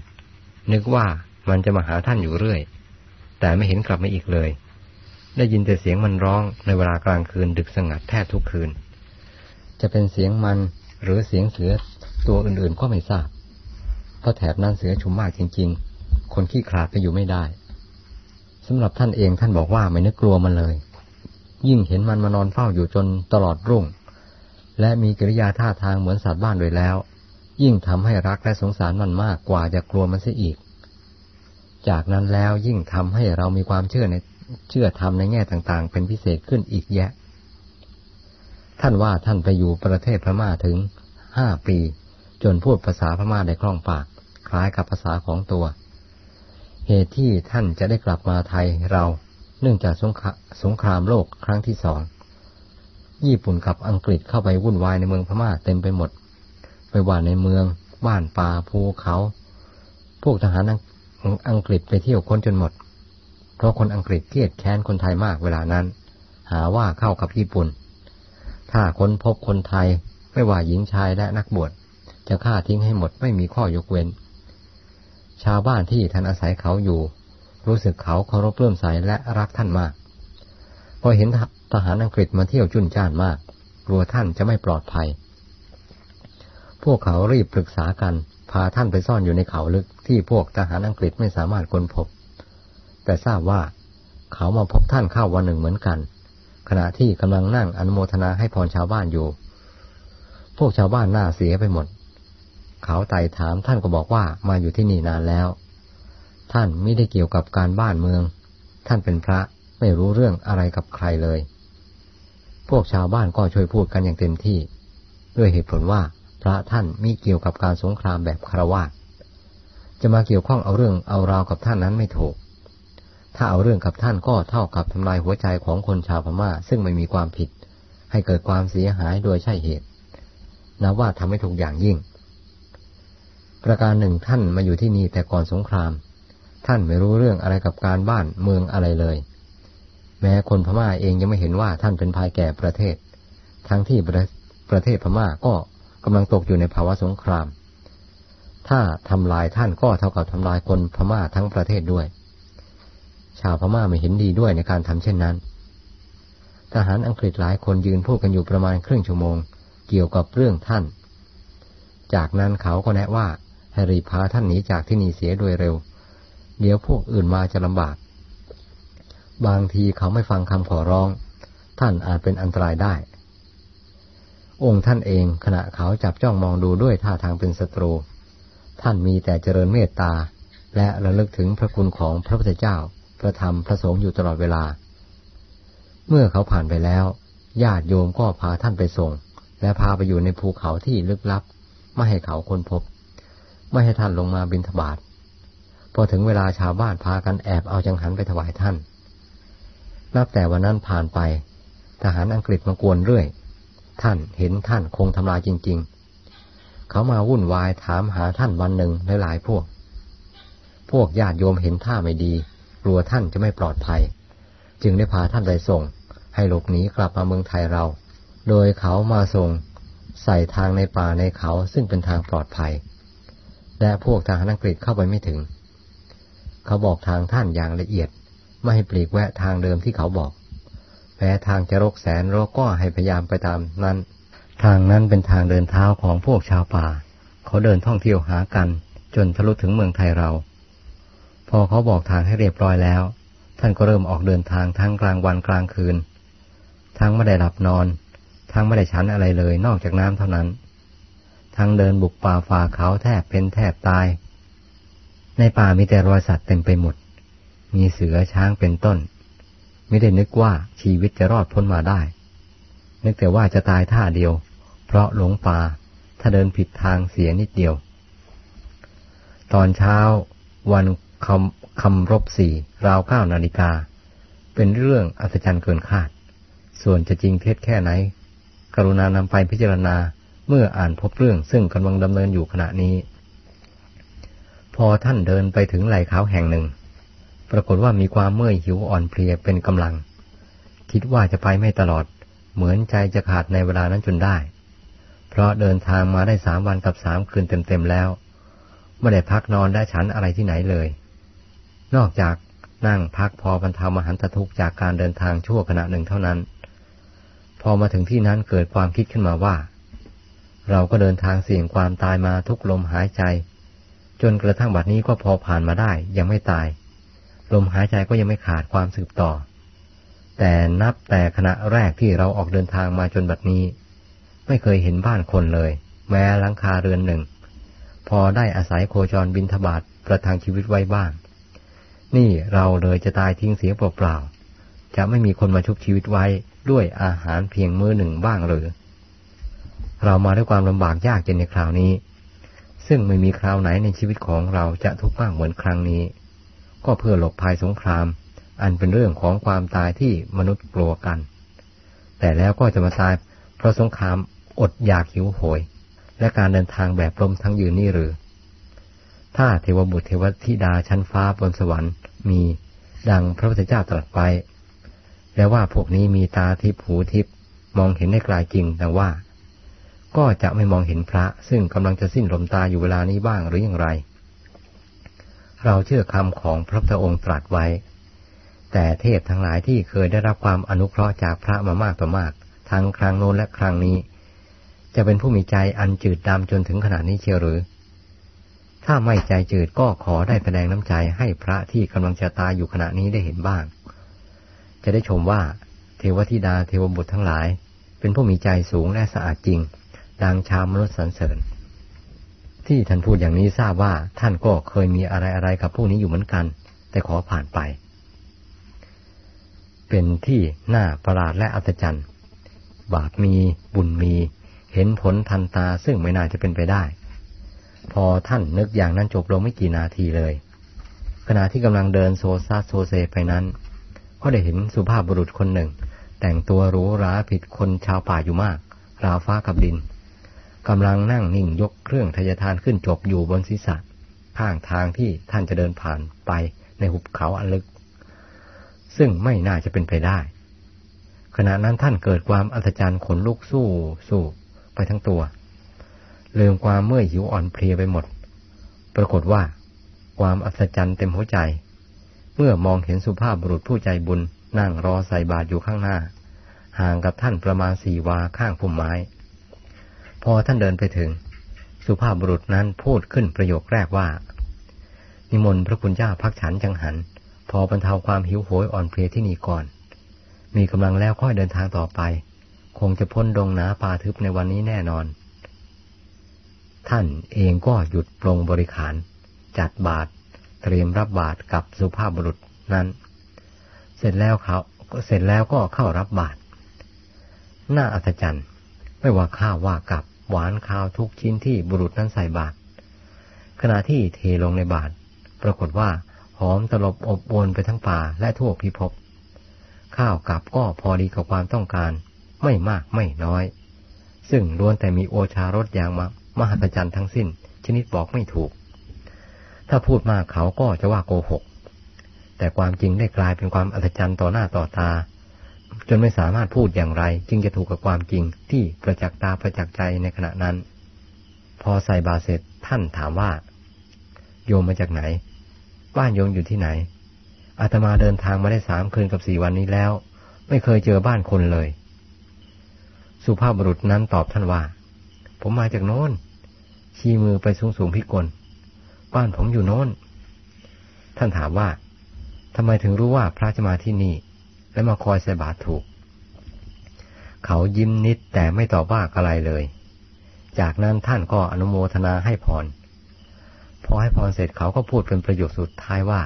นึกว่ามันจะมาหาท่านอยู่เรื่อย แต่ไม่เห็นกลับมาอีกเลย ได้ยินแต่เสียงมันร้องในเวลากลางคืนดึกสงัดแทบทุกคืน จะเป็นเสียงมันหรือเสียงเสือตัวอื่นๆก็ไม่ทราบ เพราะแถบนั้นเสือชุมมากจริง ๆ คนขี้ขลาดก็อยู่ไม่ได้สำหรับท่านเองท่านบอกว่าไม่นึกกลัวมันเลย ยิ่งเห็นมันมานอนเฝ้าอยู่จนตลอดรุ่ง และมีกิริยาท่าทางเหมือนสัตว์บ้านโดยแล้ว ยิ่งทำให้รักและสงสารมันมากกว่าจะกลัวมันเสียอีก จากนั้นแล้วยิ่งทำให้เรามีความเชื่อในเชื่อธรรมในแง่ต่างๆ เป็นพิเศษขึ้นอีกแยะ ท่านว่าท่านไปอยู่ประเทศพม่าถึงห้าปี จนพูดภาษาพม่าได้คล่องปาก คล้ายกับภาษาของตัว เหตุที่ท่านจะได้กลับมาไทยเราเนื่องจากสงสงครามโลกครั้งที่สอง ญี่ปุ่นกับอังกฤษเข้าไปวุ่นวายในเมืองพม่าเต็มไปหมด ไปว่าในเมือง บ้านป่าภูเขา พวกทหารอังกฤษไปเที่ยวค้นจนหมด เพราะคนอังกฤษเกลียดแค้นคนไทยมากเวลานั้น หาว่าเข้ากับญี่ปุ่น ถ้าค้นพบคนไทยไม่ว่าหญิงชายและนักบวช จะฆ่าทิ้งให้หมดไม่มีข้อยกเว้น ชาวบ้านที่ท่านอาศัยเขาอยู่ รู้สึกเขาเคารพเลื่อมใสและรักท่านมาก พอเห็นทหารอังกฤษมาเที่ยวจุนจ้านมาก กลัวท่านจะไม่ปลอดภัย พวกเขารีบปรึกษากัน พาท่านไปซ่อนอยู่ในเขาลึกที่พวกทหารอังกฤษไม่สามารถค้นพบ แต่ทราบว่าเขามาพบท่านเข้าวันหนึ่งเหมือนกัน ขณะที่กำลังนั่งอนุโมทนาให้พรชาวบ้านอยู่ พวกชาวบ้านหน้าเสียไปหมด เขาไต่ถามท่านก็บอกว่ามาอยู่ที่นี่นานแล้ว ท่านไม่ได้เกี่ยวกับการบ้านเมือง ท่านเป็นพระไม่รู้เรื่องอะไรกับใครเลย พวกชาวบ้านก็ช่วยพูดกันอย่างเต็มที่ ด้วยเหตุผลว่าพระท่านไมีเกี่ยวกับการสงครามแบบคารวะจะมาเกี่ยวข้องเอาเรื่องเอาราวกับท่านนั้นไม่ถูก ถ้าเอาเรื่องกับท่านก็เท่ากับทำลายหัวใจของคนชาวพม่า ซึ่งไม่มีความผิด ให้เกิดความเสียหายโดยใช่เหตุนับว่าทำให้ถูกอย่างยิ่ง ประการหนึ่งท่านมาอยู่ที่นี่แต่ก่อนสงคราม ท่านไม่รู้เรื่องอะไรกับการบ้านเมืองอะไรเลย แม้คนพม่าเองยังไม่เห็นว่าท่านเป็นภายแก่ประเทศ ทั้งที่ประประเทศพม่าก็กำลังตกอยู่ในภาวะสงคราม ถ้าทำลายท่านก็เท่ากับทำลายคนพม่าทั้งประเทศด้วย ชาวพม่าไม่เห็นดีด้วยในการทำเช่นนั้น ทหารอังกฤษหลายคนยืนพูดกันอยู่ประมาณครึ่งชั่วโมง เกี่ยวกับเรื่องท่าน จากนั้นเขาก็แนะว่า ให้รีพาท่านหนีจากที่นี่เสียโดยเร็ว เดี๋ยวพวกอื่นมาจะลำบาก บางทีเขาไม่ฟังคำขอร้อง ท่านอาจเป็นอันตรายได้ องค์ท่านเองขณะเขาจับจ้องมองดูด้วยท่าทางเป็นศัตรู ท่านมีแต่เจริญเมตตา และระลึกถึงพระคุณของพระพุทธเจ้า พระธรรมพระสงฆ์อยู่ตลอดเวลา เมื่อเขาผ่านไปแล้ว ญาติโยมก็พาท่านไปส่ง และพาไปอยู่ในภูเขาที่ลึกลับ ไม่ให้เขาค้นพบ ไม่ให้ท่านลงมาบินทบาทพอถึงเวลาชาวบ้านพากันแอบเอาจังหันไปถวายท่าน นับแต่วันนั้นผ่านไป ทหารอังกฤษมากวนเรื่อย ท่านเห็นท่านคงทำลายจริง ๆ เขามาวุ่นวายถามหาท่านวันหนึ่งหลายๆพวก พวกญาติโยมเห็นท่าไม่ดี กลัวท่านจะไม่ปลอดภัย จึงได้พาท่านไปส่ง ให้หลบหนีกลับมาเมืองไทยเรา โดยเขามาส่งใส่ทางในป่าในเขาซึ่งเป็นทางปลอดภัย และพวกทหารอังกฤษเข้าไปไม่ถึง เขาบอกทางท่านอย่างละเอียด ไม่ให้ปลีกแวะทางเดิมที่เขาบอกแม้ทางจะรกแสนรกก็ให้พยายามไปตามนั้น ทางนั้นเป็นทางเดินเท้าของพวกชาวป่า เขาเดินท่องเที่ยวหากัน จนทะลุถึงเมืองไทยเรา พอเขาบอกทางให้เรียบร้อยแล้ว ท่านก็เริ่มออกเดินทางทั้งกลางวันกลางคืน ทั้งไม่ได้หลับนอน ทั้งไม่ได้ฉันอะไรเลยนอกจากน้ำเท่านั้น ทั้งเดินบุกป่าฝ่าเขาแทบเป็นแทบตาย ในป่ามีแต่รอยสัตว์เต็มไปหมด มีเสือช้างเป็นต้น ไม่ได้นึกว่าชีวิตจะรอดพ้นมาได้ นึกแต่ว่าจะตายท่าเดียว เพราะหลงป่าถ้าเดินผิดทางเสียนิดเดียว ตอนเช้า วันคำคำรบสี่ราวเก้านาฬิกา เป็นเรื่องอัศจรรย์เกินคาด ส่วนจะจริงเท็จแค่ไหน กรุณานำไปพิจารณา เมื่ออ่านพบเรื่องซึ่งกำลังดำเนินอยู่ขณะนี้ พอท่านเดินไปถึงไหล่เขาแห่งหนึ่ง ปรากฏว่ามีความเมื่อยหิวอ่อนเพลียเป็นกำลัง คิดว่าจะไปไม่ตลอด เหมือนใจจะขาดในเวลานั้นจนได้ เพราะเดินทางมาได้สามวันกับสามคืนเต็มๆแล้วไม่ได้พักนอนได้ฉันอะไรที่ไหนเลย นอกจากนั่งพักพอบรรเทามหันตทุกข์จากการเดินทางชั่วขณะหนึ่งเท่านั้น พอมาถึงที่นั้นเกิดความคิดขึ้นมาว่า เราก็เดินทางเสี่ยงความตายมาทุกลมหายใจ จนกระทั่งบัดนี้ก็พอผ่านมาได้ยังไม่ตาย ลมหายใจก็ยังไม่ขาดความสืบต่อ แต่นับแต่ขณะแรกที่เราออกเดินทางมาจนบัดนี้ ไม่เคยเห็นบ้านคนเลย แม้ลังคาเรือนหนึ่ง พอได้อาศัยโคจรบินทบาทประทังชีวิตไว้บ้าง นี่เราเลยจะตายทิ้งเสียเปล่าๆจะไม่มีคนมาชุบชีวิตไว้ด้วยอาหารเพียงมื้อหนึ่งบ้างหรือ เรามาด้วยความลำบากยากเย็นในคราวนี้ ซึ่งไม่มีคราวไหนในชีวิตของเราจะทุกข์มากเหมือนครั้งนี้ ก็เพื่อหลบภัยสงคราม อันเป็นเรื่องของความตายที่มนุษย์กลัวกัน แต่แล้วก็จะมาตายเพราะสงครามอดอยากหิวโหย และการเดินทางแบบลมทั้งยืนนี่หรือ ถ้าเทวบุตรเทวธิดาชั้นฟ้าบนสวรรค์มีดังพระพุทธเจ้าตรัสไป แล้วว่าพวกนี้มีตาทิพหูทิพมองเห็นได้กลายจริงดังว่า ก็จะไม่มองเห็นพระ ซึ่งกำลังจะสิ้นลมตาอยู่เวลานี้บ้างหรืออย่างไร เราเชื่อคำของพระพุทธองค์ตรัสไว้ แต่เทพทั้งหลายที่เคยได้รับความอนุเคราะห์จากพระมามากต่อมากทั้งครั้งโน้นและครั้งนี้ จะเป็นผู้มีใจอันจืดดำจนถึงขนาดนี้เชียวหรือ ถ้าไม่ใจจืดก็ขอได้แสดงน้ำใจให้พระที่กำลังจะตายอยู่ขณะนี้ได้เห็นบ้าง จะได้ชมว่า เทวธิดาเทวบุตรทั้งหลาย เป็นผู้มีใจสูงและสะอาดจริง ดังชาวมนุษย์สรรเสริญ ที่ท่านพูดอย่างนี้ทราบว่าท่านก็เคยมีอะไรอะไรกับพวกนี้อยู่เหมือนกัน แต่ขอผ่านไป เป็นที่น่าประหลาดและอัศจรรย์ บาปมีบุญมี เห็นผลทันตาซึ่งไม่น่าจะเป็นไปได้ พอท่านนึกอย่างนั้นจบลงไม่กี่นาทีเลย ขณะที่กำลังเดินโซซาโซเซไปนั้น ก็ได้เห็นสุภาพบุรุษคนหนึ่งแต่งตัวหรูหราผิดคนชาวป่าอยู่มาก ราวฟ้ากับดิน กำลังนั่งนิ่งยกเครื่องทยทานขึ้นจบอยู่บนศีรษะ ข้างทางที่ท่านจะเดินผ่านไปในหุบเขาอันลึก ซึ่งไม่น่าจะเป็นไปได้ ขณะนั้นท่านเกิดความอัศจรรย์ขนลุกสู้สู้ไปทั้งตัว ลืมความเมื่อยหิวอ่อนเพลียไปหมด ปรากฏว่า ความอัศจรรย์เต็มหัวใจ เมื่อมองเห็นสุภาพบุรุษผู้ใจบุญนั่งรอใส่บาตรอยู่ข้างหน้า ห่างกับท่านประมาณสี่วาข้างพุ่มไม้ อท่านเดินไปถึง สุภาพบุรุษนั้นพูดขึ้นประโยคแรกว่า นิมนต์พระคุณเจ้าพักฉันจังหัน พอบรรเทาความหิวโหยอ่อนเพลียที่นี่ก่อน มีกำลังแล้วค่อยเดินทางต่อไป คงจะพ้นดงหนาป่าทึบในวันนี้แน่นอน ท่านเองก็หยุดปรงบริขาร จัดบาตรเตรียมรับบาตรกับสุภาพบุรุษนั้น เสร็จแล้วเขาเสร็จแล้วก็เข้ารับบาตรน้าอัศจรรย์ ไม่ว่าข้าวว่ากับ หวานข้าวทุกชิ้นที่บุรุษนั้นใส่บาตรขณะที่เทลงในบาตรปรากฏว่าหอมตลบอบอวนไปทั้งป่าและทั่วพิภพข้าวกับก็พอดีกับความต้องการ ไม่มากไม่น้อย ซึ่งล้วนแต่มีโอชารสอย่างมามหัศจรรย์ทั้งสิ้น ชนิดบอกไม่ถูก ถ้าพูดมากเขาก็จะว่าโกหก แต่ความจริงได้กลายเป็นความอัศจรรย์ต่อหน้าต่อตา จนไม่สามารถพูดอย่างไร จึงจะถูกกับความจริงที่ประจักษ์ตาประจักษ์ใจในขณะนั้น พอใส่บาเสร็จท่านถามว่า โยมมาจากไหน บ้านโยมอยู่ที่ไหนอาตมาเดินทางมาได้สามคืนกับสี่วันนี้แล้ว ไม่เคยเจอบ้านคนเลย สุภาพบุรุษนั้นตอบท่านว่า ผมมาจากโน้น ชี้มือไปสูงสูงพิกล บ้านผมอยู่โน้น ท่านถามว่าทำไมถึงรู้ว่าพระจะมาที่นี่ และมาคอยใส่บาตรถูก เขายิ้มนิดแต่ไม่ตอบว่าอะไรเลย จากนั้นท่านก็อนุโมทนาให้พร พอให้พรเสร็จเขาก็พูดเป็นประโยคสุดท้ายว่า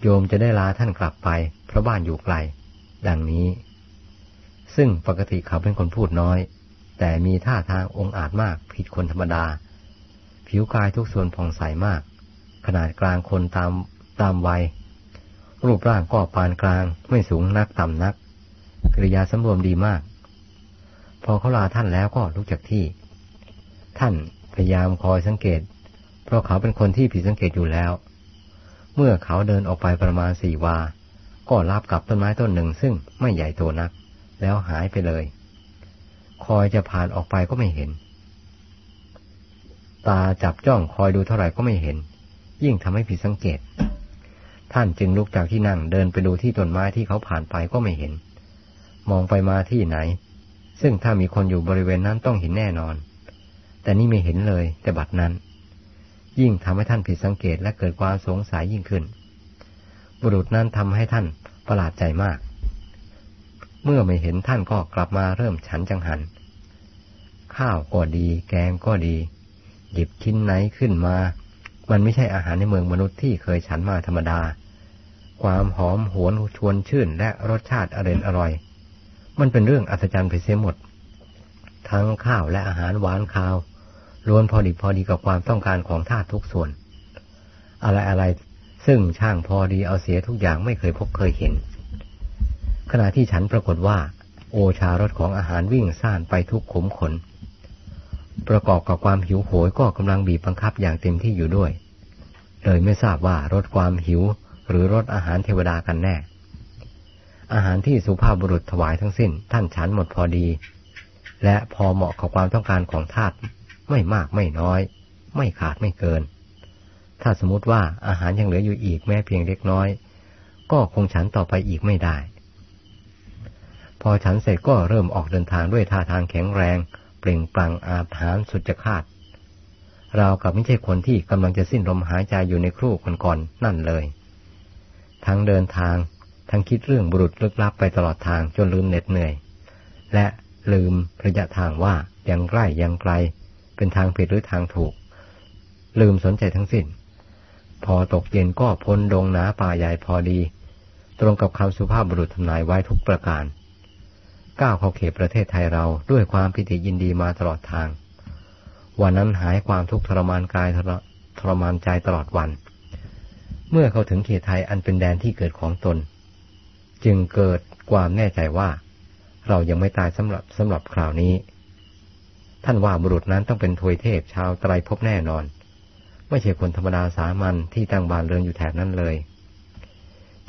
โยมจะได้ลาท่านกลับไป เพราะบ้านอยู่ไกล ดังนี้ ซึ่งปกติเขาเป็นคนพูดน้อย แต่มีท่าทางองอาจมากผิดคนธรรมดา ผิวกายทุกส่วนผ่องใสมาก ขนาดกลางคนตามตามวัย รูปร่างก็ปานกลางไม่สูงนักต่ำนักกริยาสำรวมดีมาก พอเขาลาท่านแล้วก็ลุกจากที่ ท่านพยายามคอยสังเกต เพราะเขาเป็นคนที่ผิดสังเกตอยู่แล้ว เมื่อเขาเดินออกไปประมาณสี่วา ก็รับกับต้นไม้ต้นหนึ่งซึ่งไม่ใหญ่โตนัก แล้วหายไปเลย คอยจะผ่านออกไปก็ไม่เห็น ตาจับจ้องคอยดูเท่าไหร่ก็ไม่เห็น ยิ่งทำให้ผิดสังเกต ท่านจึงลุกจากที่นั่งเดินไปดูที่ต้นไม้ที่เขาผ่านไปก็ไม่เห็น มองไปมาที่ไหน ซึ่งถ้ามีคนอยู่บริเวณนั้นต้องเห็นแน่นอน แต่นี่ไม่เห็นเลยแต่บัดนั้น ยิ่งทำให้ท่านผิดสังเกตและเกิดความสงสัยยิ่งขึ้น บุรุษนั้นทำให้ท่านประหลาดใจมาก เมื่อไม่เห็นท่านก็กลับมาเริ่มฉันจังหัน ข้าวก็ดี แกงก็ดี หยิบชิ้นไหนขึ้นมา มันไม่ใช่อาหารในเมืองมนุษย์ที่เคยฉันมาธรรมดา ความหอมหวนชวนชื่นและรสชาติอร่อยอร่อย มันเป็นเรื่องอัศจรรย์ไปเสียหมด ทั้งข้าวและอาหารหวานคาวล้วนพอดีพอดีกับความต้องการของธาตุทุกส่วน อะไรอะไรซึ่งช่างพอดีเอาเสียทุกอย่างไม่เคยพบเคยเห็น ขณะที่ฉันปรากฏว่า โอชารสของอาหารวิ่งซ่านไปทุกขมขน ประกอบกับความหิวโหยก็กำลังบีบบังคับอย่างเต็มที่อยู่ด้วย เลยไม่ทราบว่ารสความหิว หรือรสอาหารเทวดากันแน่ อาหารที่สุภาพบุรุษถวายทั้งสิ้น ท่านฉันหมดพอดี และพอเหมาะกับความต้องการของทาตไม่มากไม่น้อย ไม่ขาดไม่เกิน ถ้าสมมติว่าอาหารยังเหลืออยู่อีกแม้เพียงเล็กน้อย ก็คงฉันต่อไปอีกไม่ได้ พอฉันเสร็จก็เริ่มออกเดินทางด้วยท่าทางแข็งแรง เปล่งปลั่งอาถรรสุดจะคาดเรากับไม่ใช่คนที่กำลังจะสิ้นลมหายใจอยู่ในครู่ก่อนๆนั่นเลย ทั้งเดินทาง ทั้งคิดเรื่องบุรุษลึกลับไปตลอดทางจนลืมเหน็ดเหนื่อย และลืมระยะทางว่ายังใกล้ยังไกล เป็นทางผิดหรือทางถูก ลืมสนใจทั้งสิ้น พอตกเย็นก็พ้นดงหนาป่าใหญ่พอดี ตรงกับคำสุภาพบุรุษทำนายไว้ทุกประการก้าวเข้าเขตประเทศไทยเราด้วยความพิธียินดีมาตลอดทาง วันนั้นหายความทุกข์ทรมานกายทรมานใจตลอดวัน เมื่อเขาถึงเขตไทยอันเป็นแดนที่เกิดของตน จึงเกิดความแน่ใจว่า เรายังไม่ตายสำหรับสำหรับคราวนี้ ท่านว่าบุรุษนั้นต้องเป็นทวยเทพชาวไตรภพแน่นอน ไม่ใช่คนธรรมดาสามัญที่ตั้งบ้านเรือนอยู่แถบนั้นเลย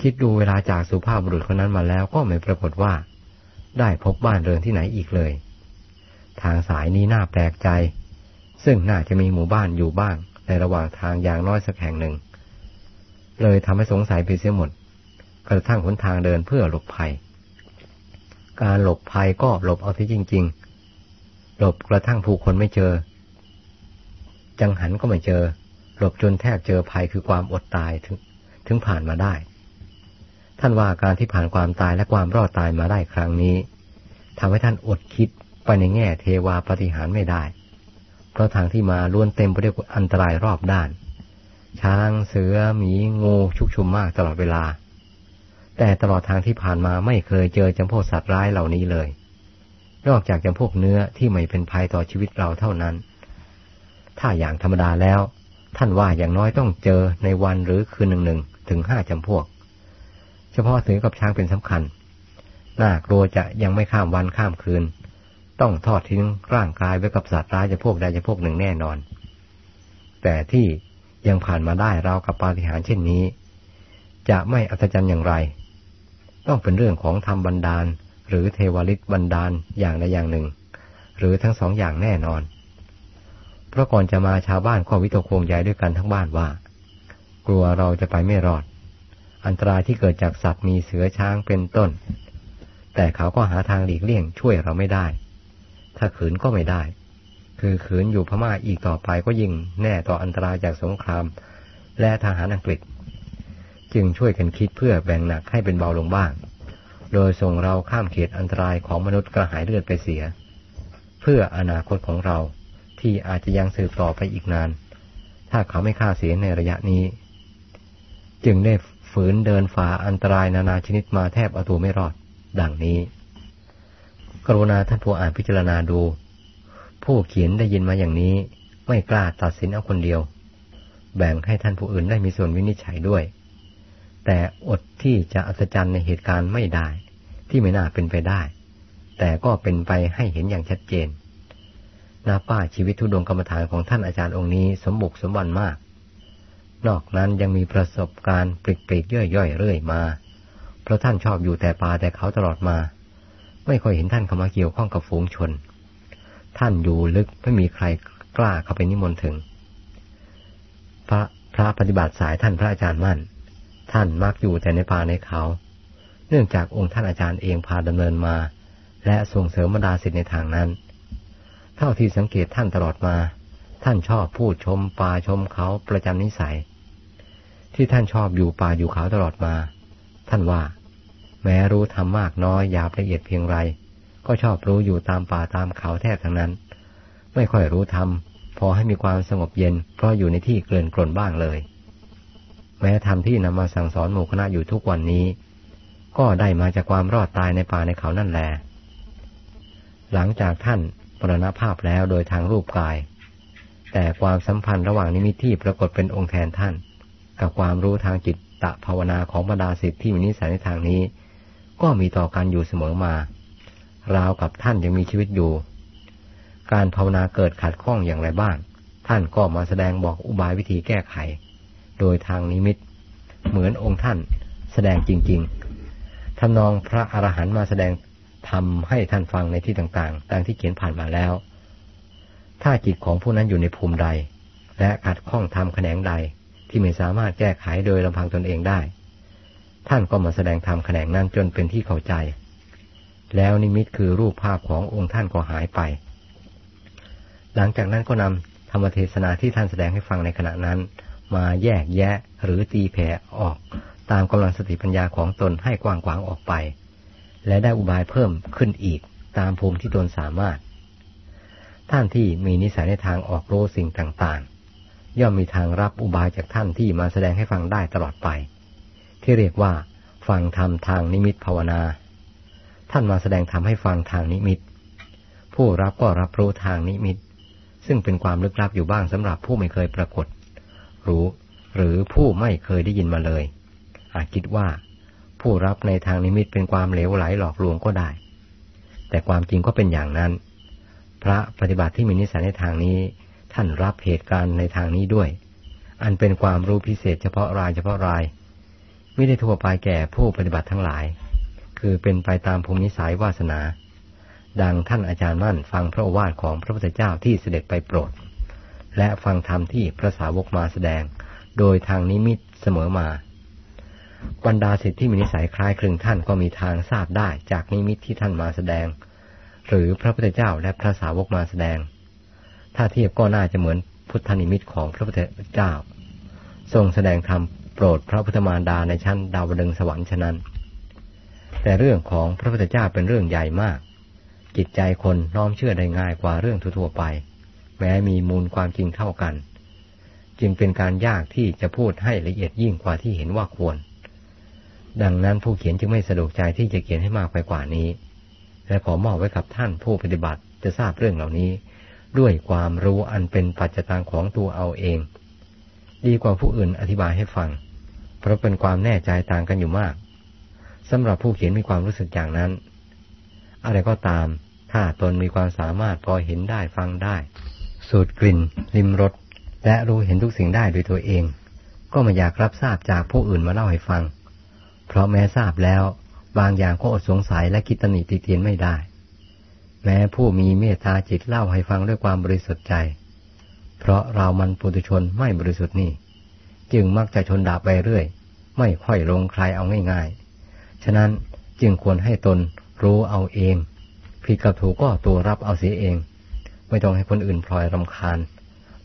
คิดดูเวลาจากสุภาพบุรุษคนนั้นมาแล้วก็ไม่ปรากฏว่า ได้พบบ้านเรือนที่ไหนอีกเลย ทางสายนี้น่าแปลกใจ ซึ่งน่าจะมีหมู่บ้านอยู่บ้างในระหว่างทางอย่างน้อยสักแห่งหนึ่ง เลยทำให้สงสัยไปเสียหมด กระทั่งหนทางเดินเพื่อหลบภัย การหลบภัยก็หลบเอาที่จริง ๆ หลบกระทั่งผู้คนไม่เจอ จังหันก็ไม่เจอ หลบจนแทบเจอภัยคือความอดตายถึง ถึงผ่านมาได้ ท่านว่าการที่ผ่านความตายและความรอดตายมาได้ครั้งนี้ทำให้ท่านอดคิดไปในแง่เทวาปฏิหารไม่ได้ เพราะทางที่มาล้วนเต็มไปด้วยอันตรายรอบด้าน ช้างเสือหมีงูชุกชุมมากตลอดเวลา แต่ตลอดทางที่ผ่านมาไม่เคยเจอจำพวกสัตว์ร้ายเหล่านี้เลย นอกจากจำพวกเนื้อที่ไม่เป็นภัยต่อชีวิตเราเท่านั้น ถ้าอย่างธรรมดาแล้ว ท่านว่าอย่างน้อยต้องเจอในวันหรือคืนหนึ่งหนึ่งถึงห้าจำพวก เฉพาะเสือกับช้างเป็นสำคัญน่ากลัวจะยังไม่ข้ามวันข้ามคืน ต้องทอดทิ้งร่างกายไว้กับสัตว์ร้ายจะพวกใดจะพวกหนึ่งแน่นอน แต่ที่ ยังผ่านมาได้เรากับปาฏิหาริย์เช่นนี้ จะไม่อัศจรรย์อย่างไร ต้องเป็นเรื่องของธรรมบันดาล หรือเทวฤทธิ์บันดาลอย่างใดอย่างหนึ่ง หรือทั้งสองอย่างแน่นอน เพราะก่อนจะมาชาวบ้านก็วิตกโคงใหญ่ด้วยกันทั้งบ้านว่า กลัวเราจะไปไม่รอด อันตรายที่เกิดจากสัตว์มีเสือช้างเป็นต้น แต่เขาก็หาทางหลีกเลี่ยงช่วยเราไม่ได้ ถ้าขืนก็ไม่ได้ คือขืนอยู่พม่าอีกต่อไปก็ยิ่งแน่ต่ออันตรายจากสงคราม และทหารอังกฤษ จึงช่วยกันคิดเพื่อแบ่งหนักให้เป็นเบาลงบ้าง โดยส่งเราข้ามเขตอันตรายของมนุษย์กระหายเลือดไปเสีย เพื่ออนาคตของเราที่อาจจะยังสืบต่อไปอีกนาน ถ้าเขาไม่ฆ่าเสียในระยะนี้ จึงได้ฝืนเดินฝ่าอันตรายนานาชนิดมาแทบเอาตัวไม่รอด ดังนี้ กรุณาท่านผู้อ่านพิจารณาดู ผู้เขียนได้ยินมาอย่างนี้ ไม่กล้าตัดสินเอาคนเดียว แบ่งให้ท่านผู้อื่นได้มีส่วนวินิจฉัยด้วย แต่อดที่จะอัศจรรย์ในเหตุการณ์ไม่ได้ ที่ไม่น่าเป็นไปได้ แต่ก็เป็นไปให้เห็นอย่างชัดเจนนาป้าชีวิตทุดงกรรมฐานของท่านอาจารย์องค์นี้สมบุกสมบันมาก นอกนั้นยังมีประสบการณ์ปลีกๆย่อยๆเรื่อยมา เพราะท่านชอบอยู่แต่ป่าแต่เขาตลอดมา ไม่ค่อยเห็นท่านเข้ามาเกี่ยวข้องกับฝูงชน ท่านอยู่ลึกไม่มีใครกล้าเข้าไปนิมนต์ถึง พระพระปฏิบัติสายท่านพระอาจารย์มั่น ท่านมักอยู่แต่ในป่าในเขา เนื่องจากองค์ท่านอาจารย์เองพาดำเนินมา และส่งเสริมบรรดาศิษย์ในทางนั้น เท่าที่สังเกตท่านตลอดมา ท่านชอบพูดชมป่าชมเขาประจำนิสัย ที่ท่านชอบอยู่ป่าอยู่เขาตลอดมา ท่านว่า แม้รู้ทำมากน้อยยาบละเอียดเพียงไร ก็ชอบรู้อยู่ตามป่าตามเขาแทบทั้งนั้น ไม่ค่อยรู้ทำพอให้มีความสงบเย็น เพราะอยู่ในที่เกลื่อนกลนบ้างเลย แม้ธรรมที่นำมาสั่งสอนหมู่คณะอยู่ทุกวันนี้ ก็ได้มาจากความรอดตายในป่าในเขานั่นแหละหลังจากท่านปรณภาพแล้วโดยทางรูปกาย แต่ความสัมพันธ์ระหว่างนิมิตที่ปรากฏเป็นองค์แทนท่าน กับความรู้ทางจิตตะภาวนาของบรรดาศิษย์ที่มีนิสัยในทางนี้ ก็มีต่อกันอยู่เสมอมา ราวกับท่านยังมีชีวิตอยู่ การภาวนาเกิดขัดข้องอย่างไรบ้าง ท่านก็มาแสดงบอกอุบายวิธีแก้ไข โดยทางนิมิต เหมือนองค์ท่านแสดงจริง ๆทำนองพระอรหันต์มาแสดงทำให้ท่านฟังในที่ต่างๆดังที่เขียนผ่านมาแล้ว ถ้าจิตของผู้นั้นอยู่ในภูมิใด และขัดข้องทำแขนงใดที่ไม่สามารถแก้ไขโดยลำพังตนเองได้ ท่านก็มาแสดงธรรมแขนงนั้นจนเป็นที่เข้าใจ แล้วนิมิตคือรูปภาพขององค์ท่านก็หายไป หลังจากนั้นก็นำธรรมเทศนาที่ท่านแสดงให้ฟังในขณะนั้น มาแยกแยะหรือตีแผ่ออก ตามกำลังสติปัญญาของตนให้กว้างขวางออกไป และได้อุบายเพิ่มขึ้นอีกตามภูมิที่ตนสามารถ ท่านที่มีนิสัยในทางออกรู้สิ่งต่างๆ ย่อมมีทางรับอุบายจากท่านที่มาแสดงให้ฟังได้ตลอดไป ที่เรียกว่า ฟังธรรมทางนิมิตภาวนา ท่านมาแสดงธรรมให้ฟังทางนิมิต ผู้รับก็รับรู้ทางนิมิต ซึ่งเป็นความลึกลับอยู่บ้างสำหรับผู้ไม่เคยปรากฏ รู้ หรือผู้ไม่เคยได้ยินมาเลย อาจคิดว่า ผู้รับในทางนิมิตเป็นความเหลวไหลหลอกลวงก็ได้ แต่ความจริงก็เป็นอย่างนั้น พระปฏิบัติที่มีนิสัยในทางนี้ท่านรับเหตุการณ์ในทางนี้ด้วย อันเป็นความรู้พิเศษเฉพาะรายเฉพาะราย ไม่ได้ทั่วไปแก่ผู้ปฏิบัติทั้งหลาย คือเป็นไปตามภูมินิสัยวาสนา ดังท่านอาจารย์มั่นฟังพระวาทของพระพุทธเจ้าที่เสด็จไปโปรด และฟังธรรมที่พระสาวกมาแสดง โดยทางนิมิตเสมอมา บรรดาสิทธิที่มีนิสัยคล้ายคลึงท่านก็มีทางทราบได้จากนิมิตที่ท่านมาแสดง หรือพระพุทธเจ้าและพระสาวกมาแสดง ถ้าเทียบก็น่าจะเหมือนพุทธนิมิตของพระพุทธเจ้า ทรงแสดงธรรมโปรดพระพุทธมารดาในชั้นดาวดึงสวรรค์ฉะนั้น แต่เรื่องของพระพุทธเจ้าเป็นเรื่องใหญ่มาก จิตใจคนน้อมเชื่อได้ง่ายกว่าเรื่องทั่วไป แม้มีมูลความจริงเท่ากัน จึงเป็นการยากที่จะพูดให้ละเอียดยิ่งกว่าที่เห็นว่าควร ดังนั้นผู้เขียนจึงไม่สะดวกใจที่จะเขียนให้มากไปกว่านี้ และขอมอบไว้กับท่านผู้ปฏิบัติจะทราบเรื่องเหล่านี้ ด้วยความรู้อันเป็นปัจจตังของตัวเอาเอง ดีกว่าผู้อื่นอธิบายให้ฟัง เพราะเป็นความแน่ใจต่างกันอยู่มาก สำหรับผู้เขียนมีความรู้สึกอย่างนั้น อะไรก็ตาม ถ้าตนมีความสามารถพอเห็นได้ฟังได้ สูดกลิ่น ลิมรสและรู้เห็นทุกสิ่งได้โดยตัวเอง ก็ไม่อยากรับทราบจากผู้อื่นมาเล่าให้ฟัง เพราะแม้ทราบแล้ว บางอย่างก็อดสงสัยและคิดตนิติเตียนไม่ได้ แม้ผู้มีเมตตาจิตเล่าให้ฟังด้วยความบริสุทธิ์ใจ เพราะเรามันปุถุชนไม่บริสุทธิ์นี่ จึงมักจะชนดาบไปเรื่อย ไม่ค่อยลงใครเอาง่ายๆ ฉะนั้นจึงควรให้ตนรู้เอาเอง ผิดกับถูกก็ตัวรับเอาเสียเอง ไม่ต้องให้คนอื่นพลอยรำคาญ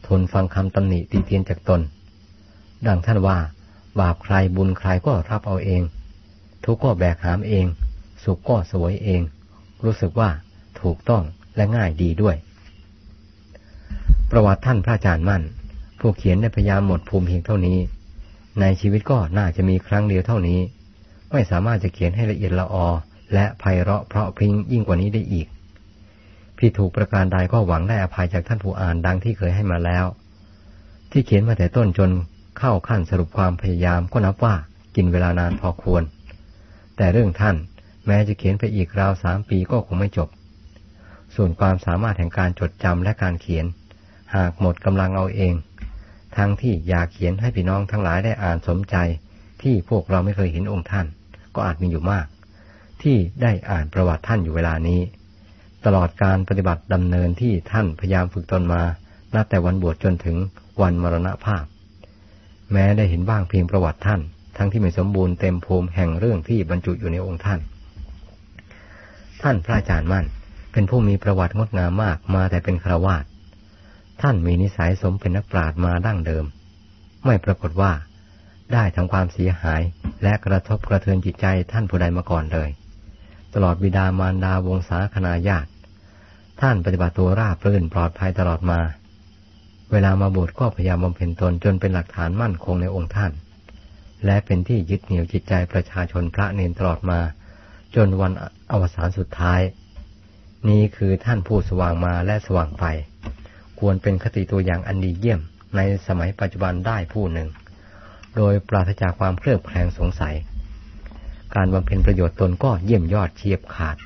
ทนฟังคำตำหนิตีเตียนจากตน ดังท่านว่า บาปใครบุญใครก็รับเอาเอง ทุกก็แบกหามเอง สุขก็สวยเอง รู้สึกว่าถูกต้องและง่ายดีด้วย ประวัติท่านพระอาจารย์มั่น ผู้เขียนได้พยายามหมดภูมิเพียงเท่านี้ ในชีวิตก็น่าจะมีครั้งเดียวเท่านี้ ไม่สามารถจะเขียนให้ละเอียดละออ และไพเราะเพราะพริ้งยิ่งกว่านี้ได้อีกผิดถูกประการใดก็หวังได้อภัยจากท่านผู้อ่านดังที่เคยให้มาแล้ว ที่เขียนมาแต่ต้นจนเข้าขั้นสรุปความพยายามก็นับว่ากินเวลานานพอควร แต่เรื่องท่านแม้จะเขียนไปอีกราวสามปีก็คงไม่จบ ส่วนความสามารถแห่งการจดจำและการเขียน หากหมดกำลังเอาเอง ทั้งที่อยากเขียนให้พี่น้องทั้งหลายได้อ่านสมใจที่พวกเราไม่เคยเห็นองค์ท่าน ก็อาจมีอยู่มาก ที่ได้อ่านประวัติท่านอยู่เวลานี้ ตลอดการปฏิบัติดำเนินที่ท่านพยายามฝึกตนมานับแต่วันบวชจนถึงวันมรณภาพ แม้ได้เห็นบ้างเพียงประวัติท่านททั้งที่ไม่สมบูรณ์เต็มภูมิแห่งเรื่องที่บรรจุอยู่ในองค์ท่าน ท่านพระอาจารย์มั่น เป็นผู้มีประวัติงดงามมากมาแต่เป็นครวาสท่านมีนิสัยสมเป็นนักปราชญ์มาดั้งเดิม ไม่ปรากฏว่า ได้ทำความเสียหายและกระทบกระเทือนจิตใจท่านผู้ใดมาก่อนเลย ตลอดบิดามารดาวงศาคณาญาติ ท่านปฏิบัติตัวราบรื่นปลอดภัยตลอดมา เวลามาบวชก็พยายามบำเพ็ญตนจนเป็นหลักฐานมั่นคงในองค์ท่าน และเป็นที่ยึดเหนี่ยวจิตใจประชาชนพระเนนตลอดมา จนวันอวสานสุดท้าย นี้คือท่านผู้สว่างมาและสว่างไป ควรเป็นคติตัวอย่างอันดีเยี่ยมในสมัยปัจจุบันได้ผู้หนึ่ง โดยปราศจากความเครือบแคลงสงสัย การบำเพ็ญประโยชน์ตนก็เยี่ยมยอดเฉียบขาด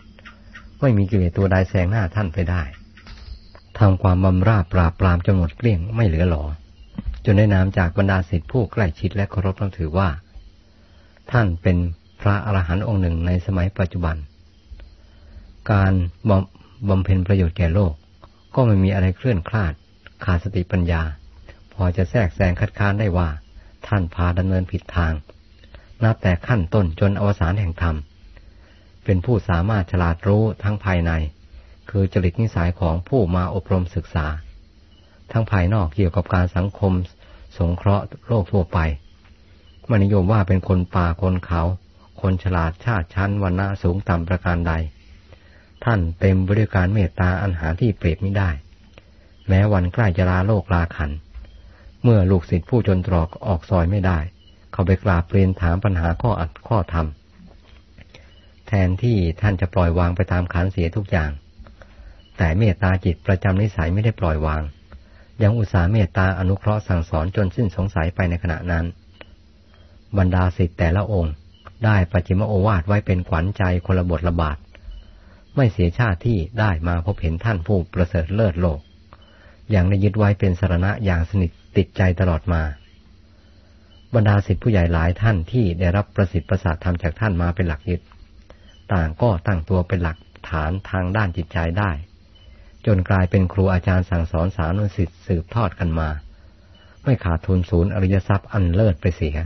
ไม่มีกิเลสตัวใดแซงหน้าท่านไปได้ทำความบำราบปราบปรามจนหมดเกลี้ยงไม่เหลือหลอ จนได้นามจากบรรดาศิษย์ผู้ใกล้ชิดและเคารพนับถือว่า ท่านเป็นพระอรหันต์องค์หนึ่งในสมัยปัจจุบัน การบำเพ็ญประโยชน์แก่โลก ก็ไม่มีอะไรเคลื่อนคลาด ขาดสติปัญญา พอจะแทรกแซงคัดค้านได้ว่า ท่านพาดำเนินผิดทาง นับแต่ขั้นต้นจนอวสานแห่งธรรม เป็นผู้สามารถฉลาดรู้ทั้งภายใน คือจริตนิสัยของผู้มาอบรมศึกษา ทั้งภายนอกเกี่ยวกับการสังคมสงเคราะห์โลกทั่วไปมนิยมว่าเป็นคนป่าคนเขา คนฉลาดชาติชั้นวันณะสูงต่ำประการใด ท่านเต็มบริการเมตตาอันหาที่เปรียบไม่ได้ แม้วันใกล้จะลาโลกลาขัน เมื่อลูกศิษย์ผู้จนตรอกออกซอยไม่ได้ เขาไปกราบเรียนถามปัญหาข้ออัดข้อธรรม แทนที่ท่านจะปล่อยวางไปตามขันเสียทุกอย่าง แต่เมตตาจิตประจำนิสัยไม่ได้ปล่อยวาง ยังอุตส่าห์เมตตาอนุเคราะห์สั่งสอนจนสิ้นสงสัยไปในขณะนั้น บรรดาศิษย์แต่ละองค์ ได้ปัจจิมโอวาทไว้เป็นขวัญใจคนละบทละบาทไม่เสียชาติที่ได้มาพบเห็นท่านผู้ประเสริฐเลิศโลก อย่างได้ยึดไว้เป็นสารณะอย่างสนิท ติดใจตลอดมา บรรดาสิทธิผู้ใหญ่หลายท่านที่ได้รับประสิทธิ์ประสาทธรรมจากท่านมาเป็นหลักยึด ต่างก็ตั้งตัวเป็นหลักฐานทางด้านจิตใจได้ จนกลายเป็นครูอาจารย์สั่งสอนสานุสิทธิ์สืบทอดกันมา ไม่ขาดทุนศูนย์อริยทรัพย์อันเลิศไปเสีย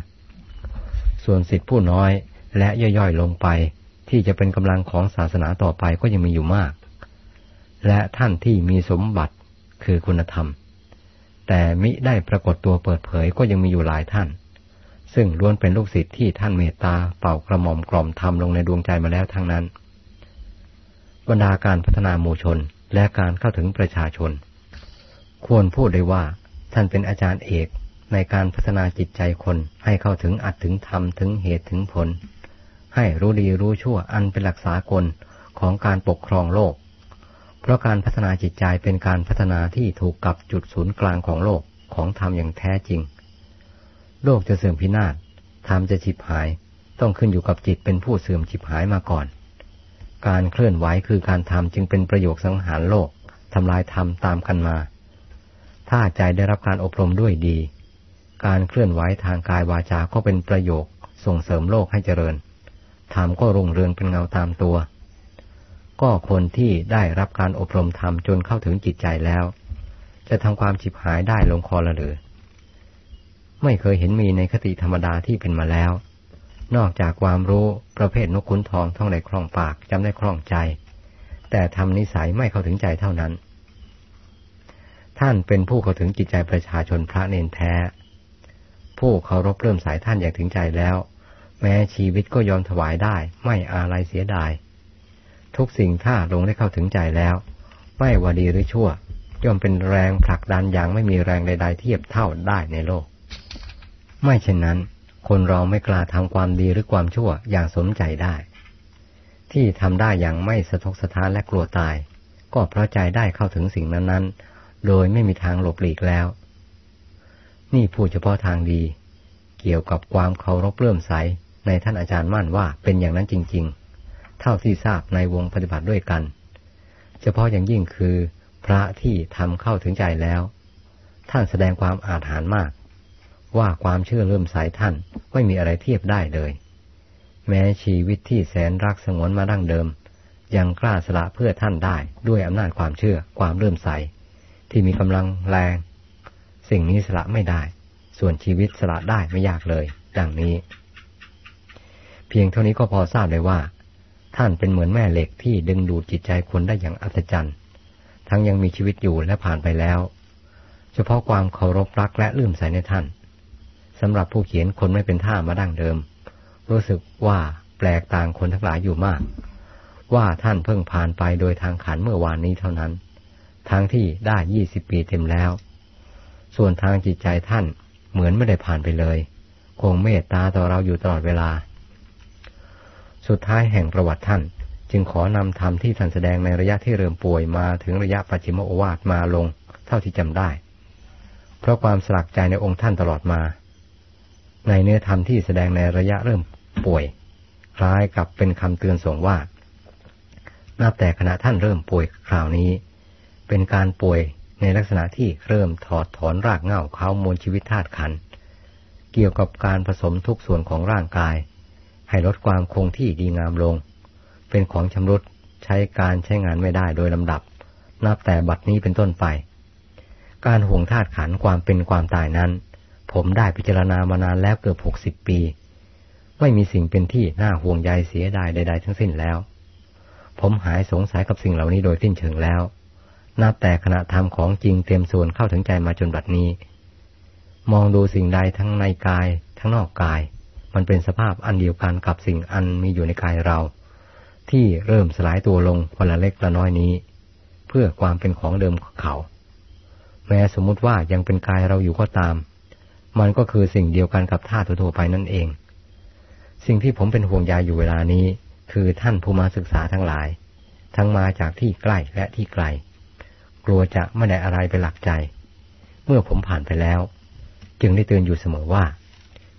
ส่วนสิทธิผู้น้อยและย่อยๆลงไปที่จะเป็นกำลังของศาสนาต่อไปก็ยังมีอยู่มาก และท่านที่มีสมบัติคือคุณธรรม แต่มิได้ปรากฏตัวเปิดเผยก็ยังมีอยู่หลายท่าน ซึ่งล้วนเป็นลูกศิษย์ที่ท่านเมตตาเป่ากระหม่อมกล่อมทำลงในดวงใจมาแล้วทั้งนั้น บรรดาการพัฒนาหมู่ชนและการเข้าถึงประชาชน ควรพูดได้ว่าท่านเป็นอาจารย์เอกในการพัฒนาจิตใจคนให้เข้าถึงอัดถึงธรรมถึงเหตุถึงผล ให้รู้ดีรู้ชั่วอันเป็นหลักษากลของการปกครองโลก เพราะการพัฒนาจิตใจเป็นการพัฒนาที่ถูกกับจุดศูนย์กลางของโลกของธรรมอย่างแท้จริง โลกจะเสื่อมพินาศธรรมจะฉิบหาย ต้องขึ้นอยู่กับจิตเป็นผู้เสื่อมฉิบหายมาก่อน การเคลื่อนไหวคือการทำจึงเป็นประโยคสังหารโลกทำลายธรรมตามกันมา ถ้าใจได้รับการอบรมด้วยดี การเคลื่อนไหวทางกายวาจาก็เป็นประโยคส่งเสริมโลกให้เจริญธรรมก็รุ่งเรืองเป็นเงาตามตัว ก็คนที่ได้รับการอบรมธรรมจนเข้าถึงจิตใจแล้ว จะทำความฉิบหายได้ลงคอละหรือ ไม่เคยเห็นมีในคติธรรมดาที่เป็นมาแล้ว นอกจากความรู้ประเภทนกขุนทองท่องได้คล่องปากจำได้คล่องใจ แต่ทำนิสัยไม่เข้าถึงใจเท่านั้น ท่านเป็นผู้เข้าถึงจิตใจประชาชนพระเนนแท้ ผู้เคารพเริ่มสายท่านอย่างถึงใจแล้ว แม้ชีวิตก็ยอมถวายได้ ไม่อาลัยเสียดาย ทุกสิ่งถ้าลงได้เข้าถึงใจแล้ว ไม่ว่าดีหรือชั่ว ย่อมเป็นแรงผลักดันอย่างไม่มีแรงใด ๆ เทียบเท่าได้ในโลก ไม่เช่นนั้น คนเราไม่กล้าทำความดีหรือความชั่วอย่างสมใจได้ ที่ทำได้อย่างไม่สะทกสะท้านและกลัวตาย ก็เพราะใจได้เข้าถึงสิ่งนั้นๆ โดยไม่มีทางหลบหลีกแล้ว นี่พูดเฉพาะทางดี เกี่ยวกับความเคารพเลื่อมใสในท่านอาจารย์มั่นว่าเป็นอย่างนั้นจริง ๆ เท่าที่ทราบในวงปฏิบัติด้วยกัน เฉพาะอย่างยิ่งคือ พระที่ทำเข้าถึงใจแล้ว ท่านแสดงความอาถรรพ์มาก ว่าความเชื่อเริ่มสายท่านไม่มีอะไรเทียบได้เลย แม้ชีวิตที่แสนรักสงวนมาดั้งเดิม ยังกล้าสละเพื่อท่านได้ด้วยอำนาจความเชื่อความเริ่มใสที่มีกำลังแรง สิ่งนี้สละไม่ได้ ส่วนชีวิตสละได้ไม่ยากเลย ดังนี้ เพียงเท่านี้ก็พอทราบเลยว่า ท่านเป็นเหมือนแม่เหล็กที่ดึงดูดจิตใจคนได้อย่างอัศจรรย์ ทั้งยังมีชีวิตอยู่และผ่านไปแล้ว เฉพาะความเคารพรักและลืมใส่ในท่านสำหรับผู้เขียนคนไม่เป็นท่ามาดั้งเดิม รู้สึกว่าแปลกต่างคนทั้งหลายอยู่มาก ว่าท่านเพิ่งผ่านไปโดยทางขันเมื่อวานนี้เท่านั้น ทั้งที่ได้ยี่สิบปีเต็มแล้ว ส่วนทางจิตใจท่านเหมือนไม่ได้ผ่านไปเลย คงเมตตาต่อเราอยู่ตลอดเวลา สุดท้ายแห่งประวัติท่าน จึงขอนำธรรมที่ท่านแสดงในระยะที่เริ่มป่วยมาถึงระยะปัจฉิมโอวาทมาลง เท่าที่จำได้ เพราะความสลักใจในองค์ท่านตลอดมา ในเนื้อธรรมที่แสดงในระยะเริ่มป่วย คล้ายกับเป็นคำเตือนส่งว่า นับแต่ขณะท่านเริ่มป่วยคราวนี้ เป็นการป่วยในลักษณะที่เริ่มถอดถอนรากเหง้าเขามวลชีวิตธาตุขัน เกี่ยวกับการผสมทุกส่วนของร่างกาย ให้ลดความคงที่ดีงามลง เป็นของชำรุดใช้การใช้งานไม่ได้โดยลำดับ นับแต่บัดนี้เป็นต้นไป การห่วงธาตุขันความเป็นความตายนั้น ผมได้พิจารณามานานแล้วเกือบหกสิบปี ไม่มีสิ่งเป็นที่น่าห่วงใยเสียดายใด ๆ ทั้งสิ้นแล้ว ผมหายสงสัยกับสิ่งเหล่านี้โดยสิ้นเชิงแล้ว นับแต่ขณะทำของจริงเต็มส่วนเข้าถึงใจมาจนบัดนี้ มองดูสิ่งใดทั้งในกาย ทั้งนอกกาย มันเป็นสภาพอันเดียวกันกับสิ่งอันมีอยู่ในกายเรา ที่เริ่มสลายตัวลงคนละเล็กละน้อยนี้ เพื่อความเป็นของเดิมของเขา แม้สมมุติว่ายังเป็นกายเราอยู่ก็ตาม มันก็คือสิ่งเดียวกันกับธาตุทั่วไปนั่นเอง สิ่งที่ผมเป็นห่วงใยอยู่เวลานี้ คือท่านผู้มาศึกษาทั้งหลาย ทั้งมาจากที่ใกล้และที่ไกล กลัวจะไม่ได้อะไรเป็นหลักใจ เมื่อผมผ่านไปแล้ว จึงได้เตือนอยู่เสมอว่า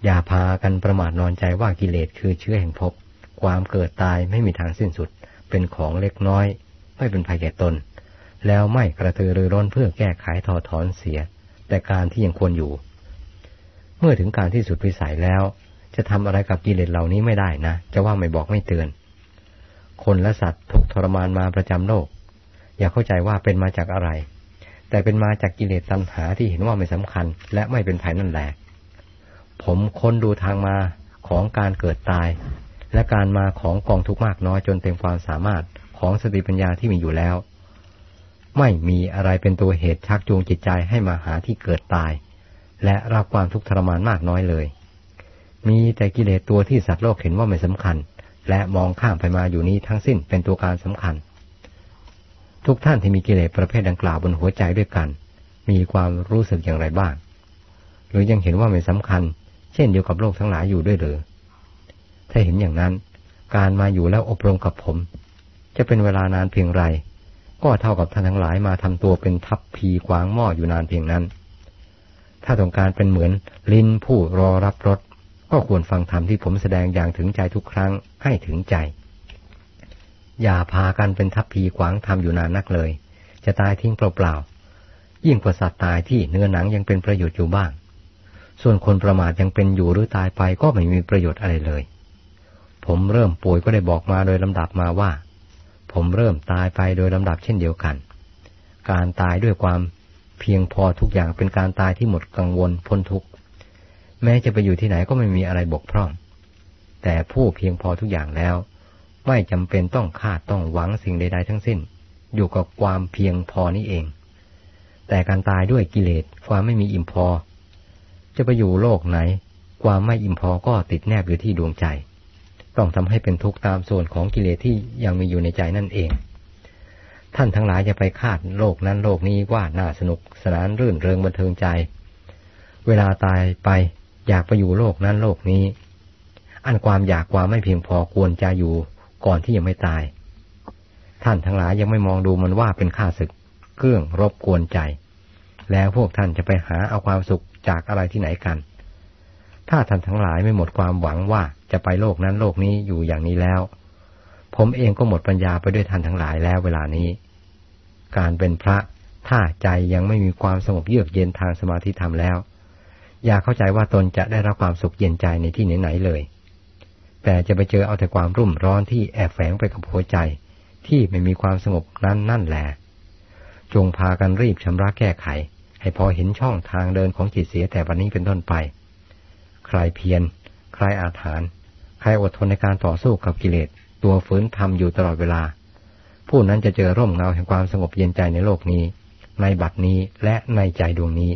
อย่าพากันประมาทนอนใจว่ากิเลสคือเชื้อแห่งภพความเกิดตายไม่มีทางสิ้นสุด เป็นของเล็กน้อย ไม่เป็นภัยแก่ตน แล้วไม่กระตือรือร้นเพื่อแก้ไขถอดถอนเสีย แต่การที่ยังควรอยู่ เมื่อถึงการที่สุดวิสัยแล้ว จะทำอะไรกับกิเลสเหล่านี้ไม่ได้นะ จะว่าไม่บอกไม่เตือน คนและสัตว์ถูกทรมานมาประจำโลก อย่าเข้าใจว่าเป็นมาจากอะไร แต่เป็นมาจากกิเลสตัณหาที่เห็นว่าไม่สำคัญ และไม่เป็นภัยนั่นแหละ ผมค้นดูทางมาของการเกิดตาย และการมาของกองทุกข์มากน้อยจนเต็มความสามารถของสติปัญญาที่มีอยู่แล้ว ไม่มีอะไรเป็นตัวเหตุชักจูงจิตใจให้มาหาที่เกิดตาย และรับความทุกข์ทรมานมากน้อยเลย มีแต่กิเลสตัวที่สัตว์โลกเห็นว่าไม่สำคัญ และมองข้ามไปมาอยู่นี้ทั้งสิ้นเป็นตัวการสำคัญ ทุกท่านที่มีกิเลสประเภทดังกล่าวบนหัวใจด้วยกัน มีความรู้สึกอย่างไรบ้าง หรือยังเห็นว่าไม่สำคัญ ช่นเดียวกับโลกทั้งหลายอยู่ด้วยหรือ ถ้าเห็นอย่างนั้น การมาอยู่แล้วอบรมกับผม จะเป็นเวลานานเพียงไร ก็เท่ากับท่านทั้งหลายมาทำตัวเป็นทัพพีขวางหม้ออยู่นานเพียงนั้น ถ้าต้องการเป็นเหมือนลิ้นผู้รอรับรสก็ควรฟังธรรมที่ผมแสดงอย่างถึงใจทุกครั้งให้ถึงใจ อย่าพากันเป็นทัพพีขวางทำอยู่นานนักเลย จะตายทิ้งเปล่าๆ ยิ่งกว่าสัตว์ตายที่เนื้อหนังยังเป็นประโยชน์อยู่บ้าง ส่วนคนประมาทยังเป็นอยู่หรือตายไปก็ไม่มีประโยชน์อะไรเลย ผมเริ่มป่วยก็ได้บอกมาโดยลำดับมาว่า ผมเริ่มตายไปโดยลำดับเช่นเดียวกัน การตายด้วยความเพียงพอทุกอย่างเป็นการตายที่หมดกังวลพ้นทุกข์แม้จะไปอยู่ที่ไหนก็ไม่มีอะไรบกพร่อง แต่ผู้เพียงพอทุกอย่างแล้ว ไม่จำเป็นต้องคาดต้องหวังสิ่งใดๆทั้งสิ้น อยู่กับความเพียงพอนี้เอง แต่การตายด้วยกิเลสความไม่มีอิ่มพอ จะไปอยู่โลกไหน ความไม่อิ่มพอก็ติดแนบอยู่ที่ดวงใจ ต้องทำให้เป็นทุกข์ตามส่วนของกิเลสที่ยังมีอยู่ในใจนั่นเอง ท่านทั้งหลายจะไปคาดโลกนั้นโลกนี้ว่าน่าสนุกสนานรื่นเริงบันเทิงใจ เวลาตายไปอยากไปอยู่โลกนั้นโลกนี้ อันความอยากความไม่เพียงพอควรจะอยู่ก่อนที่ยังไม่ตาย ท่านทั้งหลายยังไม่มองดูมันว่าเป็นข้าศึก เครื่องรบกวนใจ แล้วพวกท่านจะไปหาเอาความสุข จากอะไรที่ไหนกัน ถ้าท่านทั้งหลายไม่หมดความหวังว่าจะไปโลกนั้นโลกนี้อยู่อย่างนี้แล้ว ผมเองก็หมดปัญญาไปด้วยท่านทั้งหลายแล้วเวลานี้ การเป็นพระถ้าใจยังไม่มีความสงบเยือกเย็นทางสมาธิธรรมแล้ว อย่าเข้าใจว่าตนจะได้รับความสุขเย็นใจในที่ไหนๆเลย แต่จะไปเจอเอาแต่ความรุ่มร้อนที่แอบแฝงไปกับหัวใจ ที่ไม่มีความสงบนั้นนั่นแหละจงพากันรีบชำระแก้ไข ให้พอเห็นช่องทางเดินของจิตเสียแต่วันนี้เป็นต้นไป ใครเพียร ใครอาถาน ใครอดทนในการต่อสู้กับกิเลส ตัวฝืนทำอยู่ตลอดเวลา ผู้นั้นจะเจอร่มเงาแห่งความสงบเย็นใจในโลกนี้ ในบัดนี้และในใจดวงนี้